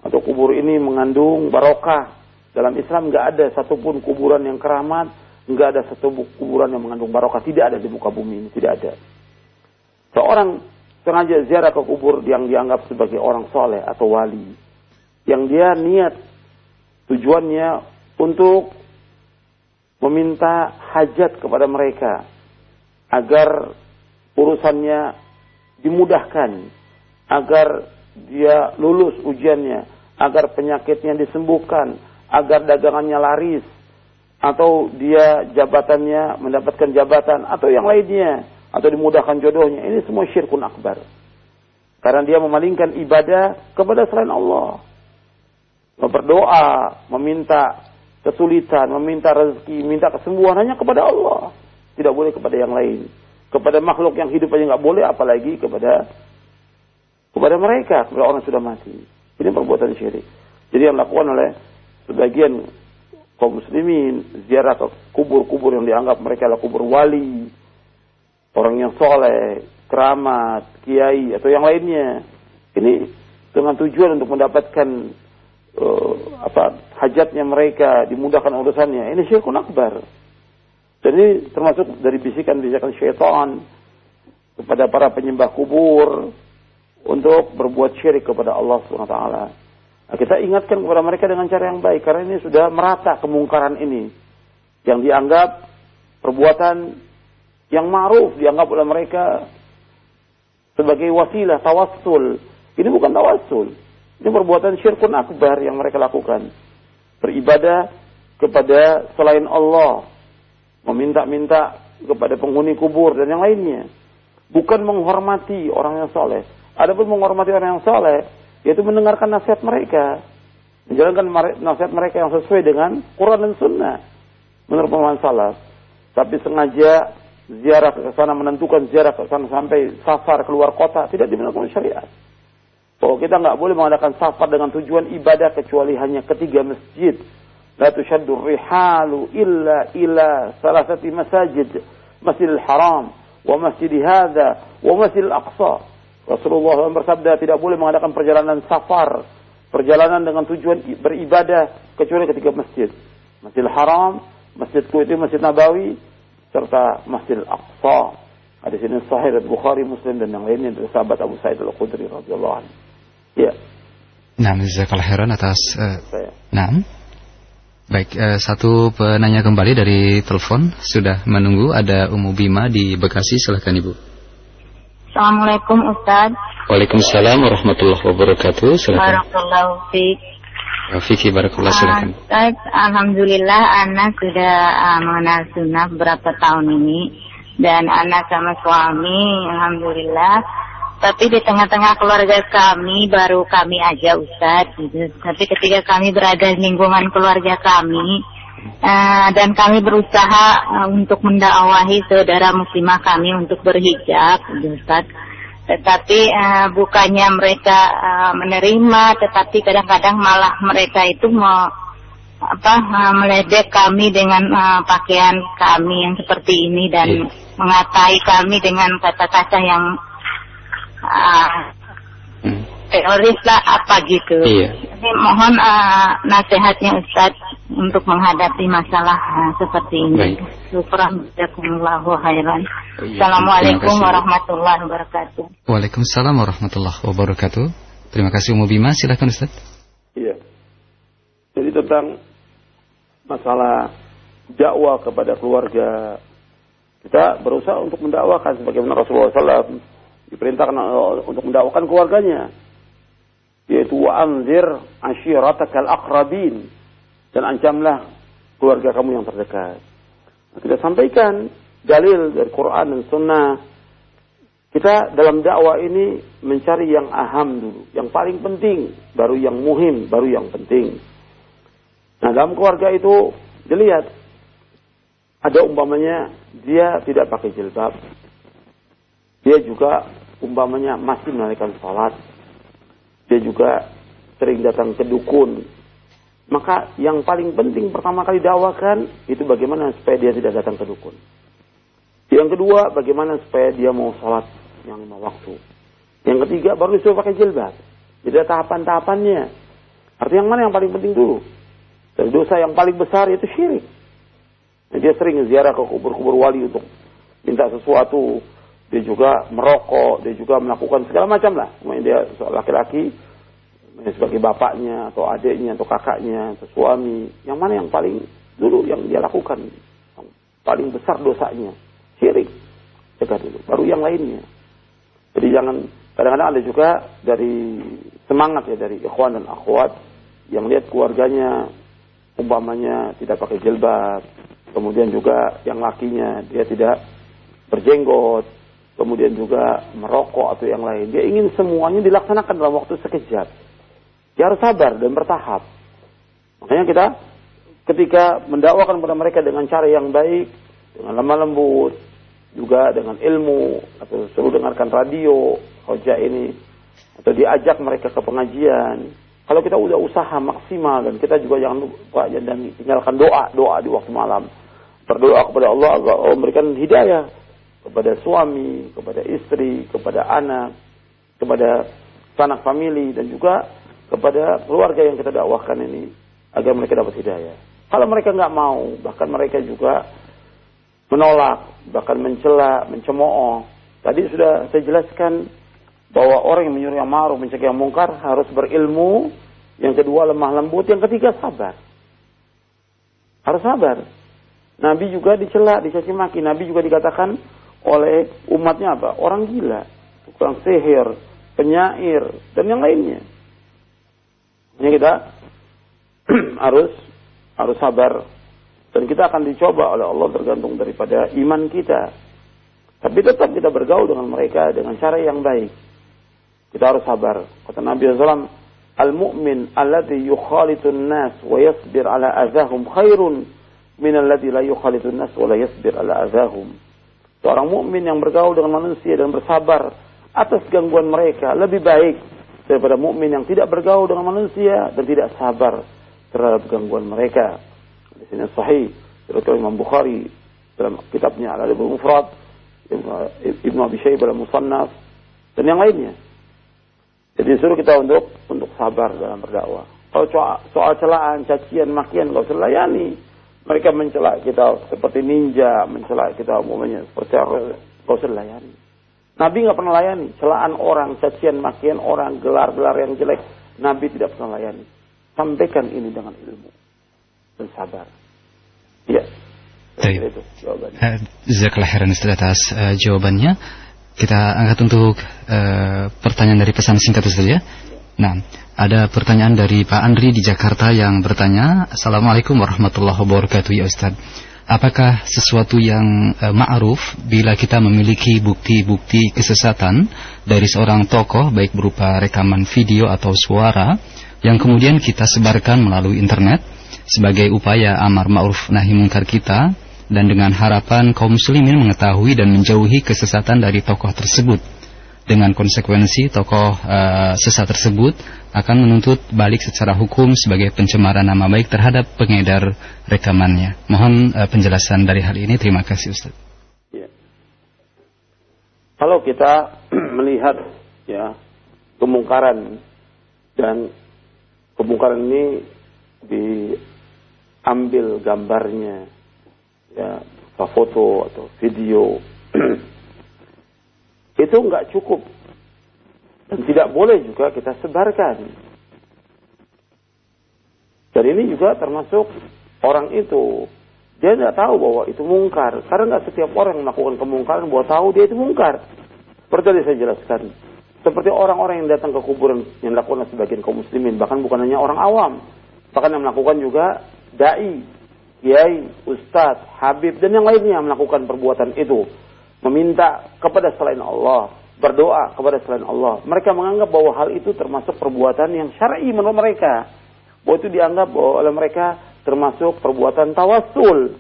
atau kubur ini mengandung barokah, dalam Islam nggak ada satupun kuburan yang keramat, nggak ada satu kuburan yang mengandung barokah, tidak ada di muka bumi ini, tidak ada. Seorang sengaja ziarah ke kubur yang dianggap sebagai orang soleh atau wali, yang dia niat tujuannya untuk meminta hajat kepada mereka agar urusannya dimudahkan, agar dia lulus ujiannya, agar penyakitnya disembuhkan, agar dagangannya laris atau dia jabatannya mendapatkan jabatan atau yang lainnya atau dimudahkan jodohnya. Ini semua syirkun akbar. Karena dia memalingkan ibadah kepada selain Allah. Berdoa meminta kesulitan meminta rezeki minta kesembuhan hanya kepada Allah. Tidak boleh kepada yang lain. Kepada makhluk yang hidup aja nggak boleh apalagi kepada kepada mereka kepada orang sudah mati ini perbuatan syirik jadi yang dilakukan oleh sebagian kaum muslimin ziarah ke kubur-kubur yang dianggap mereka adalah kubur wali, orang yang soleh, keramat, kiai atau yang lainnya. Ini dengan tujuan untuk mendapatkan uh, apa hajatnya mereka, dimudahkan urusannya. Ini syirkun akbar. Dan ini termasuk dari bisikan-bisikan syaitan kepada para penyembah kubur untuk berbuat syirik kepada Allah Subhanahu wa taala. Nah, kita ingatkan kepada mereka dengan cara yang baik karena ini sudah merata kemungkaran ini yang dianggap perbuatan yang ma'ruf dianggap oleh mereka sebagai wasilah tawassul. Ini bukan tawassul. Ini perbuatan syirkun akbar yang mereka lakukan. Beribadah kepada selain Allah. Meminta-minta kepada penghuni kubur dan yang lainnya. Bukan menghormati orang yang soleh. Adapun menghormati orang yang soleh, yaitu mendengarkan nasihat mereka. Menjalankan nasihat mereka yang sesuai dengan Quran dan Sunnah. Menurut pemahaman salaf. Tapi sengaja ziarah ke sana, menentukan ziarah ke sana sampai safar keluar kota, tidak dibenarkan syariat. Bahwa kita nggak boleh mengadakan safar dengan tujuan ibadah kecuali hanya ketiga masjid. La tushaddu rihalu illa ila salasati masajid. Masjidil Haram, wa Masjid Hadha, wa Masjidil Aqsa. Rasulullah SAW bersabda tidak boleh mengadakan perjalanan safar, perjalanan dengan tujuan beribadah kecuali ketiga masjid. Masjidil Haram, Masjid Kuwait, Masjid Nabawi, serta Masjidil Aqsa. Hadis ini sahih Bukhari, Muslim dan yang lainnya dari sahabat Abu Sa'id Al-Khudri radhiyallahu anhu. Ya. Nah, jazakallah khairan atas uh, Nah. Baik, uh, satu penanya kembali dari telepon sudah menunggu ada Umu Bima di Bekasi, silahkan Ibu. Assalamualaikum Ustaz. Waalaikumsalam warahmatullahi wabarakatuh. Silakan. Barakallahu fiik. Fiki barakallah silakan. Ustaz, alhamdulillah anak sudah uh, mengenal sunnah beberapa tahun ini dan anak sama suami alhamdulillah tapi di tengah-tengah keluarga kami baru kami aja Ustadz gitu. Tapi ketika kami berada di lingkungan keluarga kami uh, dan kami berusaha uh, untuk mendakwahi saudara muslimah kami untuk berhijab Ustadz. Tetapi uh, bukannya mereka uh, menerima, tetapi kadang-kadang malah mereka itu mau apa uh, meledek kami dengan uh, pakaian kami yang seperti ini dan yeah. mengatai kami dengan kata-kata yang uh, hmm. teroris lah apa gitu. Iya. Jadi mohon uh, nasihatnya Ustaz untuk menghadapi masalah uh, seperti ini. Syukran jazakumullahu khairan. Iya, Assalamualaikum warahmatullahi wabarakatuh. Waalaikumsalam warahmatullahi wabarakatuh. Terima kasih Umu Bima, silakan Ustaz. Iya. Jadi tentang masalah dakwah kepada keluarga kita berusaha untuk mendakwakan sebagaimana Rasulullah SAW diperintahkan untuk mendakwakan keluarganya yaitu anzir ashiratakal aqrabin dan ancamlah keluarga kamu yang terdekat. Kita sampaikan dalil dari Quran dan Sunnah. Kita dalam dakwah ini mencari yang aham dulu, yang paling penting, baru yang muhim, baru yang penting. Nah dalam keluarga itu dilihat ada umpamanya dia tidak pakai jilbab, dia juga umpamanya masih menunaikan sholat. Dia juga sering datang ke dukun. Maka yang paling penting pertama kali dakwakan itu bagaimana supaya dia tidak datang ke dukun. Yang kedua, bagaimana supaya dia mau sholat yang lima waktu. Yang ketiga, baru disuruh pakai jilbab. Jadi ada tahapan-tahapannya. Artinya yang mana yang paling penting dulu? Dan dosa yang paling besar itu syirik. Nah, dia sering ziarah ke kubur-kubur wali untuk minta sesuatu dia juga merokok, dia juga melakukan segala macam lah. Kemudian dia laki-laki sebagai bapaknya atau adiknya atau kakaknya atau suami, yang mana yang paling dulu yang dia lakukan, yang paling besar dosanya, syirik. Cegah dulu, baru yang lainnya. Jadi jangan kadang-kadang ada juga dari semangat ya dari ikhwan dan akhwat yang lihat keluarganya umpamanya tidak pakai jilbab, kemudian juga yang lakinya dia tidak berjenggot, kemudian juga merokok atau yang lain. Dia ingin semuanya dilaksanakan dalam waktu sekejap. Dia harus sabar dan bertahap. Makanya kita ketika mendakwakan kepada mereka dengan cara yang baik, dengan lemah lembut, juga dengan ilmu, atau suruh dengarkan radio, hojah ini, atau diajak mereka ke pengajian. Kalau kita udah usaha maksimal dan kita juga jangan lupa dan tinggalkan doa, doa di waktu malam. Berdoa kepada Allah Allah memberikan hidayah kepada suami, kepada istri, kepada anak, kepada sanak famili dan juga kepada keluarga yang kita dakwahkan ini agar mereka dapat hidayah. Kalau mereka nggak mau, bahkan mereka juga menolak, bahkan mencela, mencemooh. Tadi sudah saya jelaskan bahwa orang yang menyuruh yang ma'ruf, mencegah yang mungkar harus berilmu, yang kedua lemah lembut, yang ketiga sabar. Harus sabar. Nabi juga dicela, dicaci maki. Nabi juga dikatakan oleh umatnya apa? Orang gila, tukang sihir, penyair, dan yang lainnya. Ini kita harus harus sabar dan kita akan dicoba oleh Allah tergantung daripada iman kita. Tapi tetap kita bergaul dengan mereka dengan cara yang baik. Kita harus sabar. Kata Nabi SAW, Al-mu'min alladhi yukhalitun nas wa yasbir ala azahum khairun min alladhi la yukhalitun nas wa la yasbir ala azahum. Seorang mukmin yang bergaul dengan manusia dan bersabar atas gangguan mereka lebih baik daripada mukmin yang tidak bergaul dengan manusia dan tidak sabar terhadap gangguan mereka. Di sini sahih dari Imam Bukhari dalam kitabnya Al-Adab Mufrad, Ibnu Abi Syaibah dalam Musannaf dan yang lainnya. Jadi suruh kita untuk untuk sabar dalam berdakwah. Kalau soal, soal celaan, cacian, makian, kau selayani. Mereka mencela kita seperti ninja, mencela kita umumnya seperti kau selayani. Nabi nggak pernah layani. Celaan orang, cacian, makian orang, gelar-gelar yang jelek. Nabi tidak pernah layani. Sampaikan ini dengan ilmu dan sabar. Ya. Itu jawabannya. Jazakallah khairan atas uh, jawabannya. Kita angkat untuk uh, pertanyaan dari pesan singkat Ustaz ya. Nah, ada pertanyaan dari Pak Andri di Jakarta yang bertanya, Assalamualaikum warahmatullahi wabarakatuh ya Ustaz. Apakah sesuatu yang uh, ma'ruf bila kita memiliki bukti-bukti kesesatan dari seorang tokoh baik berupa rekaman video atau suara yang kemudian kita sebarkan melalui internet sebagai upaya amar ma'ruf nahi mungkar kita dan dengan harapan kaum muslimin mengetahui dan menjauhi kesesatan dari tokoh tersebut. Dengan konsekuensi tokoh uh, sesat tersebut akan menuntut balik secara hukum sebagai pencemaran nama baik terhadap pengedar rekamannya. Mohon uh, penjelasan dari hal ini. Terima kasih Ustaz. Ya. Kalau kita melihat ya kemungkaran dan kemungkaran ini diambil gambarnya ya foto atau video itu nggak cukup dan tidak boleh juga kita sebarkan. Dan ini juga termasuk orang itu dia tidak tahu bahwa itu mungkar karena nggak setiap orang yang melakukan kemungkaran bahwa tahu dia itu mungkar. Seperti yang saya jelaskan. Seperti orang-orang yang datang ke kuburan yang dilakukan sebagian kaum muslimin bahkan bukan hanya orang awam bahkan yang melakukan juga dai kiai, ustadz, habib dan yang lainnya melakukan perbuatan itu, meminta kepada selain Allah, berdoa kepada selain Allah. Mereka menganggap bahwa hal itu termasuk perbuatan yang syar'i menurut mereka. Bahwa itu dianggap bahwa oleh mereka termasuk perbuatan tawasul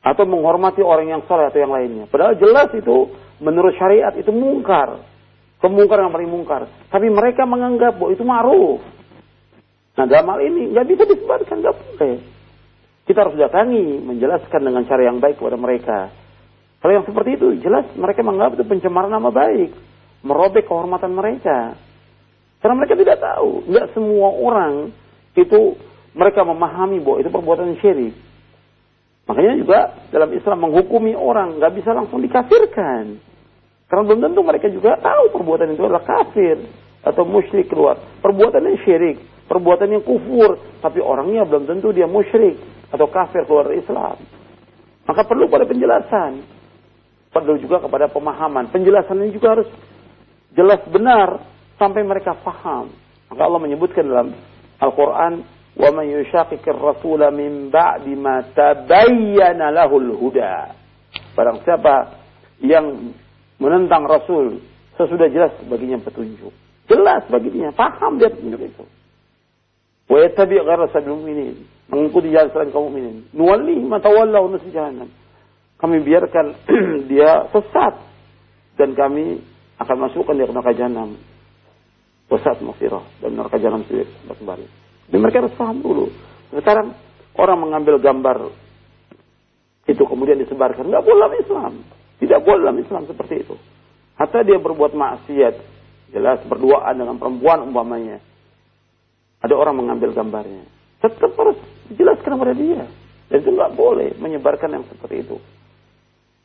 atau menghormati orang yang soleh atau yang lainnya. Padahal jelas itu menurut syariat itu mungkar. Kemungkaran yang paling mungkar. Tapi mereka menganggap bahwa itu ma'ruf. Nah dalam hal ini nggak bisa disebarkan, nggak boleh. Kita harus datangi, menjelaskan dengan cara yang baik kepada mereka. Kalau yang seperti itu, jelas mereka menganggap itu pencemaran nama baik. Merobek kehormatan mereka. Karena mereka tidak tahu. Tidak semua orang itu mereka memahami bahwa itu perbuatan syirik. Makanya juga dalam Islam menghukumi orang nggak bisa langsung dikafirkan. Karena belum tentu mereka juga tahu perbuatan itu adalah kafir atau musyrik keluar. Perbuatan yang syirik, perbuatan yang kufur, tapi orangnya belum tentu dia musyrik atau kafir keluar dari Islam. Maka perlu pada penjelasan. Perlu juga kepada pemahaman. Penjelasan ini juga harus jelas benar sampai mereka faham. Maka Allah menyebutkan dalam Al-Quran, "Wa man yushaqiqir rasula min ba'di ma tabayyana lahul huda." Barang siapa yang menentang Rasul sesudah jelas baginya petunjuk. Jelas baginya, paham dia petunjuk itu. Ghayra sabil mu'minin mengikuti jalan selain kaum mukminin. Nuwalli matawalla wa nusli jahannam. Kami biarkan dia sesat dan kami akan masukkan dia ke neraka jahanam. Wasat masirah dan neraka jahanam kembali. Dan mereka harus paham dulu. Sekarang orang mengambil gambar itu kemudian disebarkan. Nggak boleh dalam Islam. Tidak boleh dalam Islam seperti itu. Hatta dia berbuat maksiat. Jelas berduaan dengan perempuan umpamanya. Ada orang mengambil gambarnya. Tetap harus dijelaskan kepada dia. Dan itu nggak boleh menyebarkan yang seperti itu.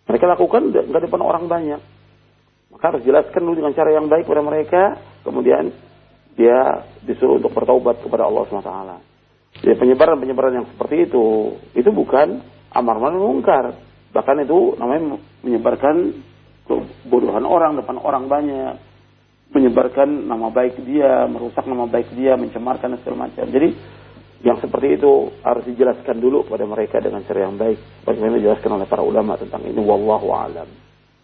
Mereka lakukan nggak depan orang banyak. Maka harus jelaskan dulu dengan cara yang baik kepada mereka. Kemudian dia disuruh untuk bertaubat kepada Allah SWT. Jadi penyebaran-penyebaran yang seperti itu, itu bukan amar ma'ruf mungkar. Bahkan itu namanya menyebarkan kebodohan orang depan orang banyak. menyebarkan nama baik dia, merusak nama baik dia, mencemarkan dan segala macam. Jadi yang seperti itu harus dijelaskan dulu kepada mereka dengan cara yang baik. Bagaimana dijelaskan oleh para ulama tentang ini. Wallahu a'lam.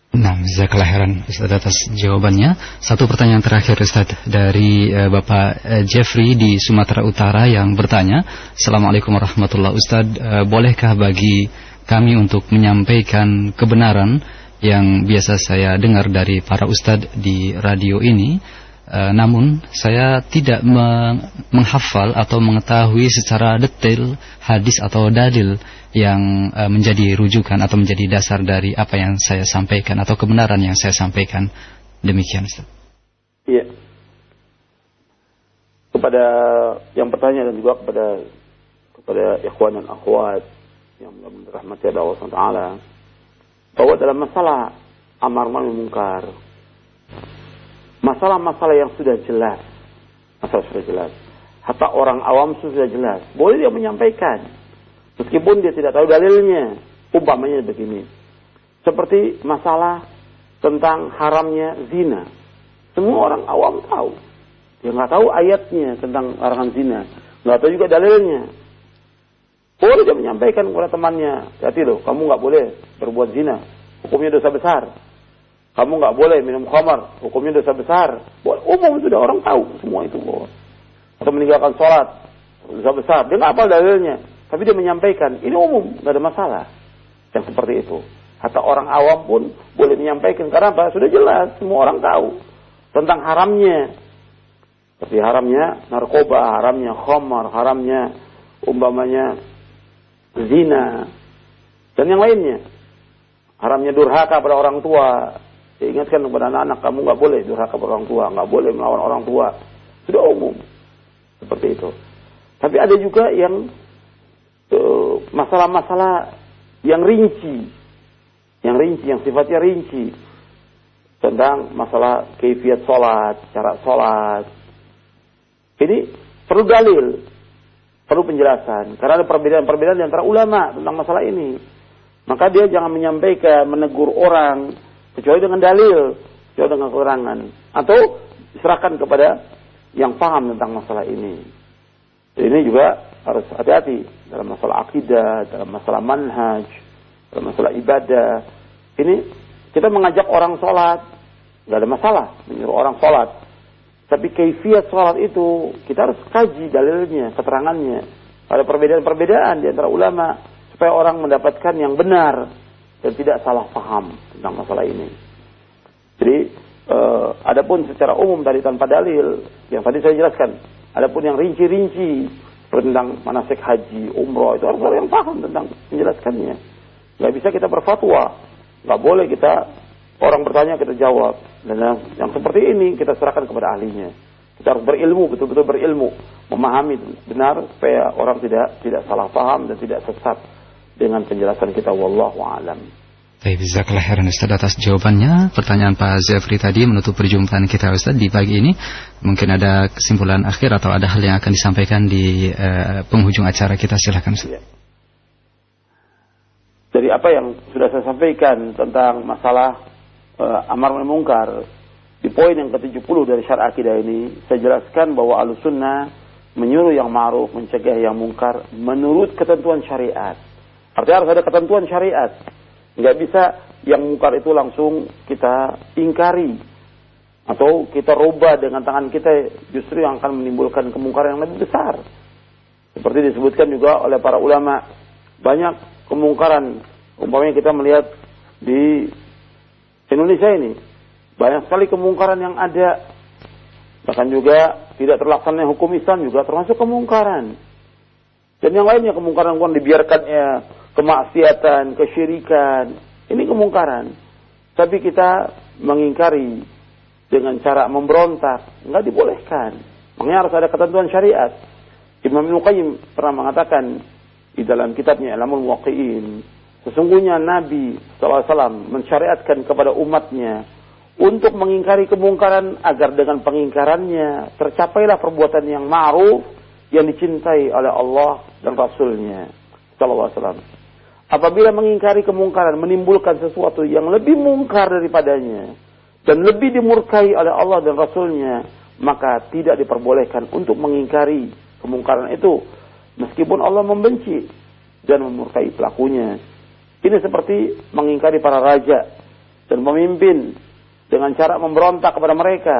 Nah, jazakallah khairan Ustaz atas jawabannya. Satu pertanyaan terakhir Ustaz dari uh, Bapak uh, Jeffrey di Sumatera Utara yang bertanya, Assalamualaikum warahmatullahi Ustaz, uh, bolehkah bagi kami untuk menyampaikan kebenaran yang biasa saya dengar dari para ustadz di radio ini Uh, namun saya tidak menghafal atau mengetahui secara detail hadis atau dalil yang uh, menjadi rujukan atau menjadi dasar dari apa yang saya sampaikan atau kebenaran yang saya sampaikan. Demikian Ustaz. Iya. Kepada yang bertanya dan juga kepada kepada ikhwan dan akhwat yang dirahmati Allah SWT bahwa dalam masalah amar ma'ruf munkar masalah-masalah yang sudah jelas, masalah sudah jelas. Hatta orang awam sudah jelas. Boleh dia menyampaikan. Meskipun dia tidak tahu dalilnya. Umpamanya begini. Seperti masalah tentang haramnya zina. Semua orang awam tahu. Dia nggak tahu ayatnya tentang larangan zina. Nggak tahu juga dalilnya. Boleh dia menyampaikan kepada temannya. Hati loh, kamu nggak boleh berbuat zina. Hukumnya dosa besar. Kamu nggak boleh minum khamar, hukumnya dosa besar. Umum sudah orang tahu semua itu bahwa atau meninggalkan sholat dosa besar. Dia nggak apa dalilnya, tapi dia menyampaikan ini umum, nggak ada masalah. Yang seperti itu. Hatta orang awam pun boleh menyampaikan karena apa? Sudah jelas, semua orang tahu tentang haramnya. Tapi haramnya narkoba, haramnya khamar, haramnya umpamanya zina dan yang lainnya. Haramnya durhaka pada orang tua, Diingatkan kepada anak-anak, kamu nggak boleh durhaka orang tua, nggak boleh melawan orang tua. Sudah umum. Seperti itu. Tapi ada juga yang eh, masalah-masalah yang rinci. Yang rinci, yang sifatnya rinci. Tentang masalah kefiat sholat, cara sholat. Ini perlu dalil. Perlu penjelasan. Karena ada perbedaan-perbedaan antara ulama tentang masalah ini. Maka dia jangan menyampaikan, menegur orang kecuali dengan dalil, kecuali dengan keterangan, atau diserahkan kepada yang paham tentang masalah ini. Ini juga harus hati-hati dalam masalah akidah, dalam masalah manhaj, dalam masalah ibadah. Ini kita mengajak orang sholat, nggak ada masalah menyuruh orang sholat. Tapi kaifiat sholat itu kita harus kaji dalilnya, keterangannya. Ada perbedaan-perbedaan di antara ulama supaya orang mendapatkan yang benar dan tidak salah paham tentang masalah ini. Jadi, uh, adapun secara umum tadi tanpa dalil, yang tadi saya jelaskan, adapun yang rinci-rinci tentang manasik haji, umroh itu harus orang yang paham tentang menjelaskannya. Gak bisa kita berfatwa, gak boleh kita orang bertanya kita jawab. Dan yang, yang seperti ini kita serahkan kepada ahlinya. Kita harus berilmu, betul-betul berilmu, memahami benar supaya orang tidak tidak salah paham dan tidak sesat dengan penjelasan kita wallahu alam. Baik, jazakallah khairan Ustaz atas jawabannya. Pertanyaan Pak Zafri tadi menutup perjumpaan kita Ustaz di pagi ini. Mungkin ada kesimpulan akhir atau ada hal yang akan disampaikan di uh, penghujung acara kita silahkan Ustaz. Ya. Dari apa yang sudah saya sampaikan tentang masalah uh, amar mungkar di poin yang ke-70 dari syariat akidah ini, saya jelaskan bahwa Ahlussunnah menyuruh yang ma'ruf, mencegah yang mungkar menurut ketentuan syariat. Artinya harus ada ketentuan syariat. Nggak bisa yang mungkar itu langsung kita ingkari. Atau kita rubah dengan tangan kita justru yang akan menimbulkan kemungkaran yang lebih besar. Seperti disebutkan juga oleh para ulama. Banyak kemungkaran. Umpamanya kita melihat di Indonesia ini. Banyak sekali kemungkaran yang ada. Bahkan juga tidak terlaksananya hukum Islam juga termasuk kemungkaran. Dan yang lainnya kemungkaran bukan dibiarkannya kemaksiatan, kesyirikan. Ini kemungkaran. Tapi kita mengingkari dengan cara memberontak. Enggak dibolehkan. Makanya harus ada ketentuan syariat. Imam Ibn Qayyim pernah mengatakan di dalam kitabnya Alamul Muwaqqi'in. Sesungguhnya Nabi SAW mensyariatkan kepada umatnya untuk mengingkari kemungkaran agar dengan pengingkarannya tercapailah perbuatan yang ma'ruf yang dicintai oleh Allah dan Rasulnya wasallam. Apabila mengingkari kemungkaran menimbulkan sesuatu yang lebih mungkar daripadanya, dan lebih dimurkai oleh Allah dan Rasulnya, maka tidak diperbolehkan untuk mengingkari kemungkaran itu. Meskipun Allah membenci dan memurkai pelakunya. Ini seperti mengingkari para raja dan pemimpin dengan cara memberontak kepada mereka.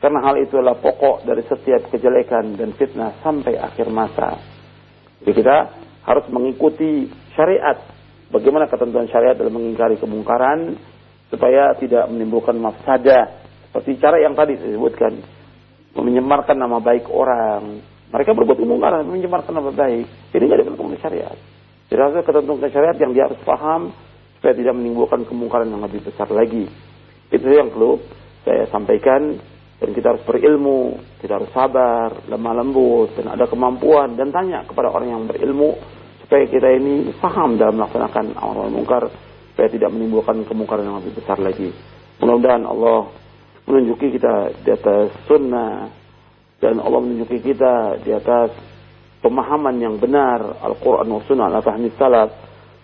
Karena hal itu adalah pokok dari setiap kejelekan dan fitnah sampai akhir masa. Jadi kita harus mengikuti syariat. Bagaimana ketentuan syariat dalam mengingkari kemungkaran supaya tidak menimbulkan mafsada seperti cara yang tadi disebutkan menyemarkan nama baik orang. Mereka berbuat kemungkaran, menyemarkan nama baik. Ini tidak ditentukan syariat. Jadi harus ketentuan syariat yang dia harus paham supaya tidak menimbulkan kemungkaran yang lebih besar lagi. Itu yang perlu saya sampaikan dan kita harus berilmu, kita harus sabar, lemah lembut dan ada kemampuan dan tanya kepada orang yang berilmu supaya kita ini paham dalam melaksanakan amal mungkar supaya tidak menimbulkan kemungkaran yang lebih besar lagi. Mudah-mudahan Allah menunjuki kita di atas sunnah dan Allah menunjuki kita di atas pemahaman yang benar Al-Quran wa sunnah al salaf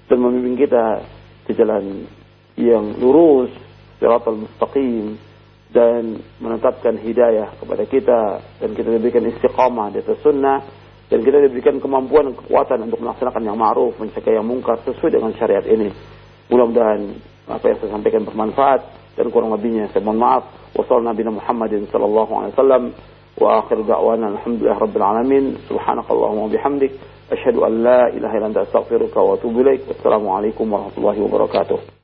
dan memimpin kita ke jalan yang lurus siratal mustaqim dan menetapkan hidayah kepada kita dan kita diberikan istiqamah di atas sunnah dan kita diberikan kemampuan dan kekuatan untuk melaksanakan yang ma'ruf, mencegah yang mungkar sesuai dengan syariat ini. Mudah-mudahan apa yang saya sampaikan bermanfaat dan kurang lebihnya saya mohon maaf. Wassalamualaikum Muhammadin sallallahu alaihi wasallam wa akhir da'wana alhamdulillah rabbil alamin. Subhanakallahumma bihamdik asyhadu an la ilaha illa anta astaghfiruka wa atubu ilaik. Wassalamualaikum warahmatullahi wabarakatuh.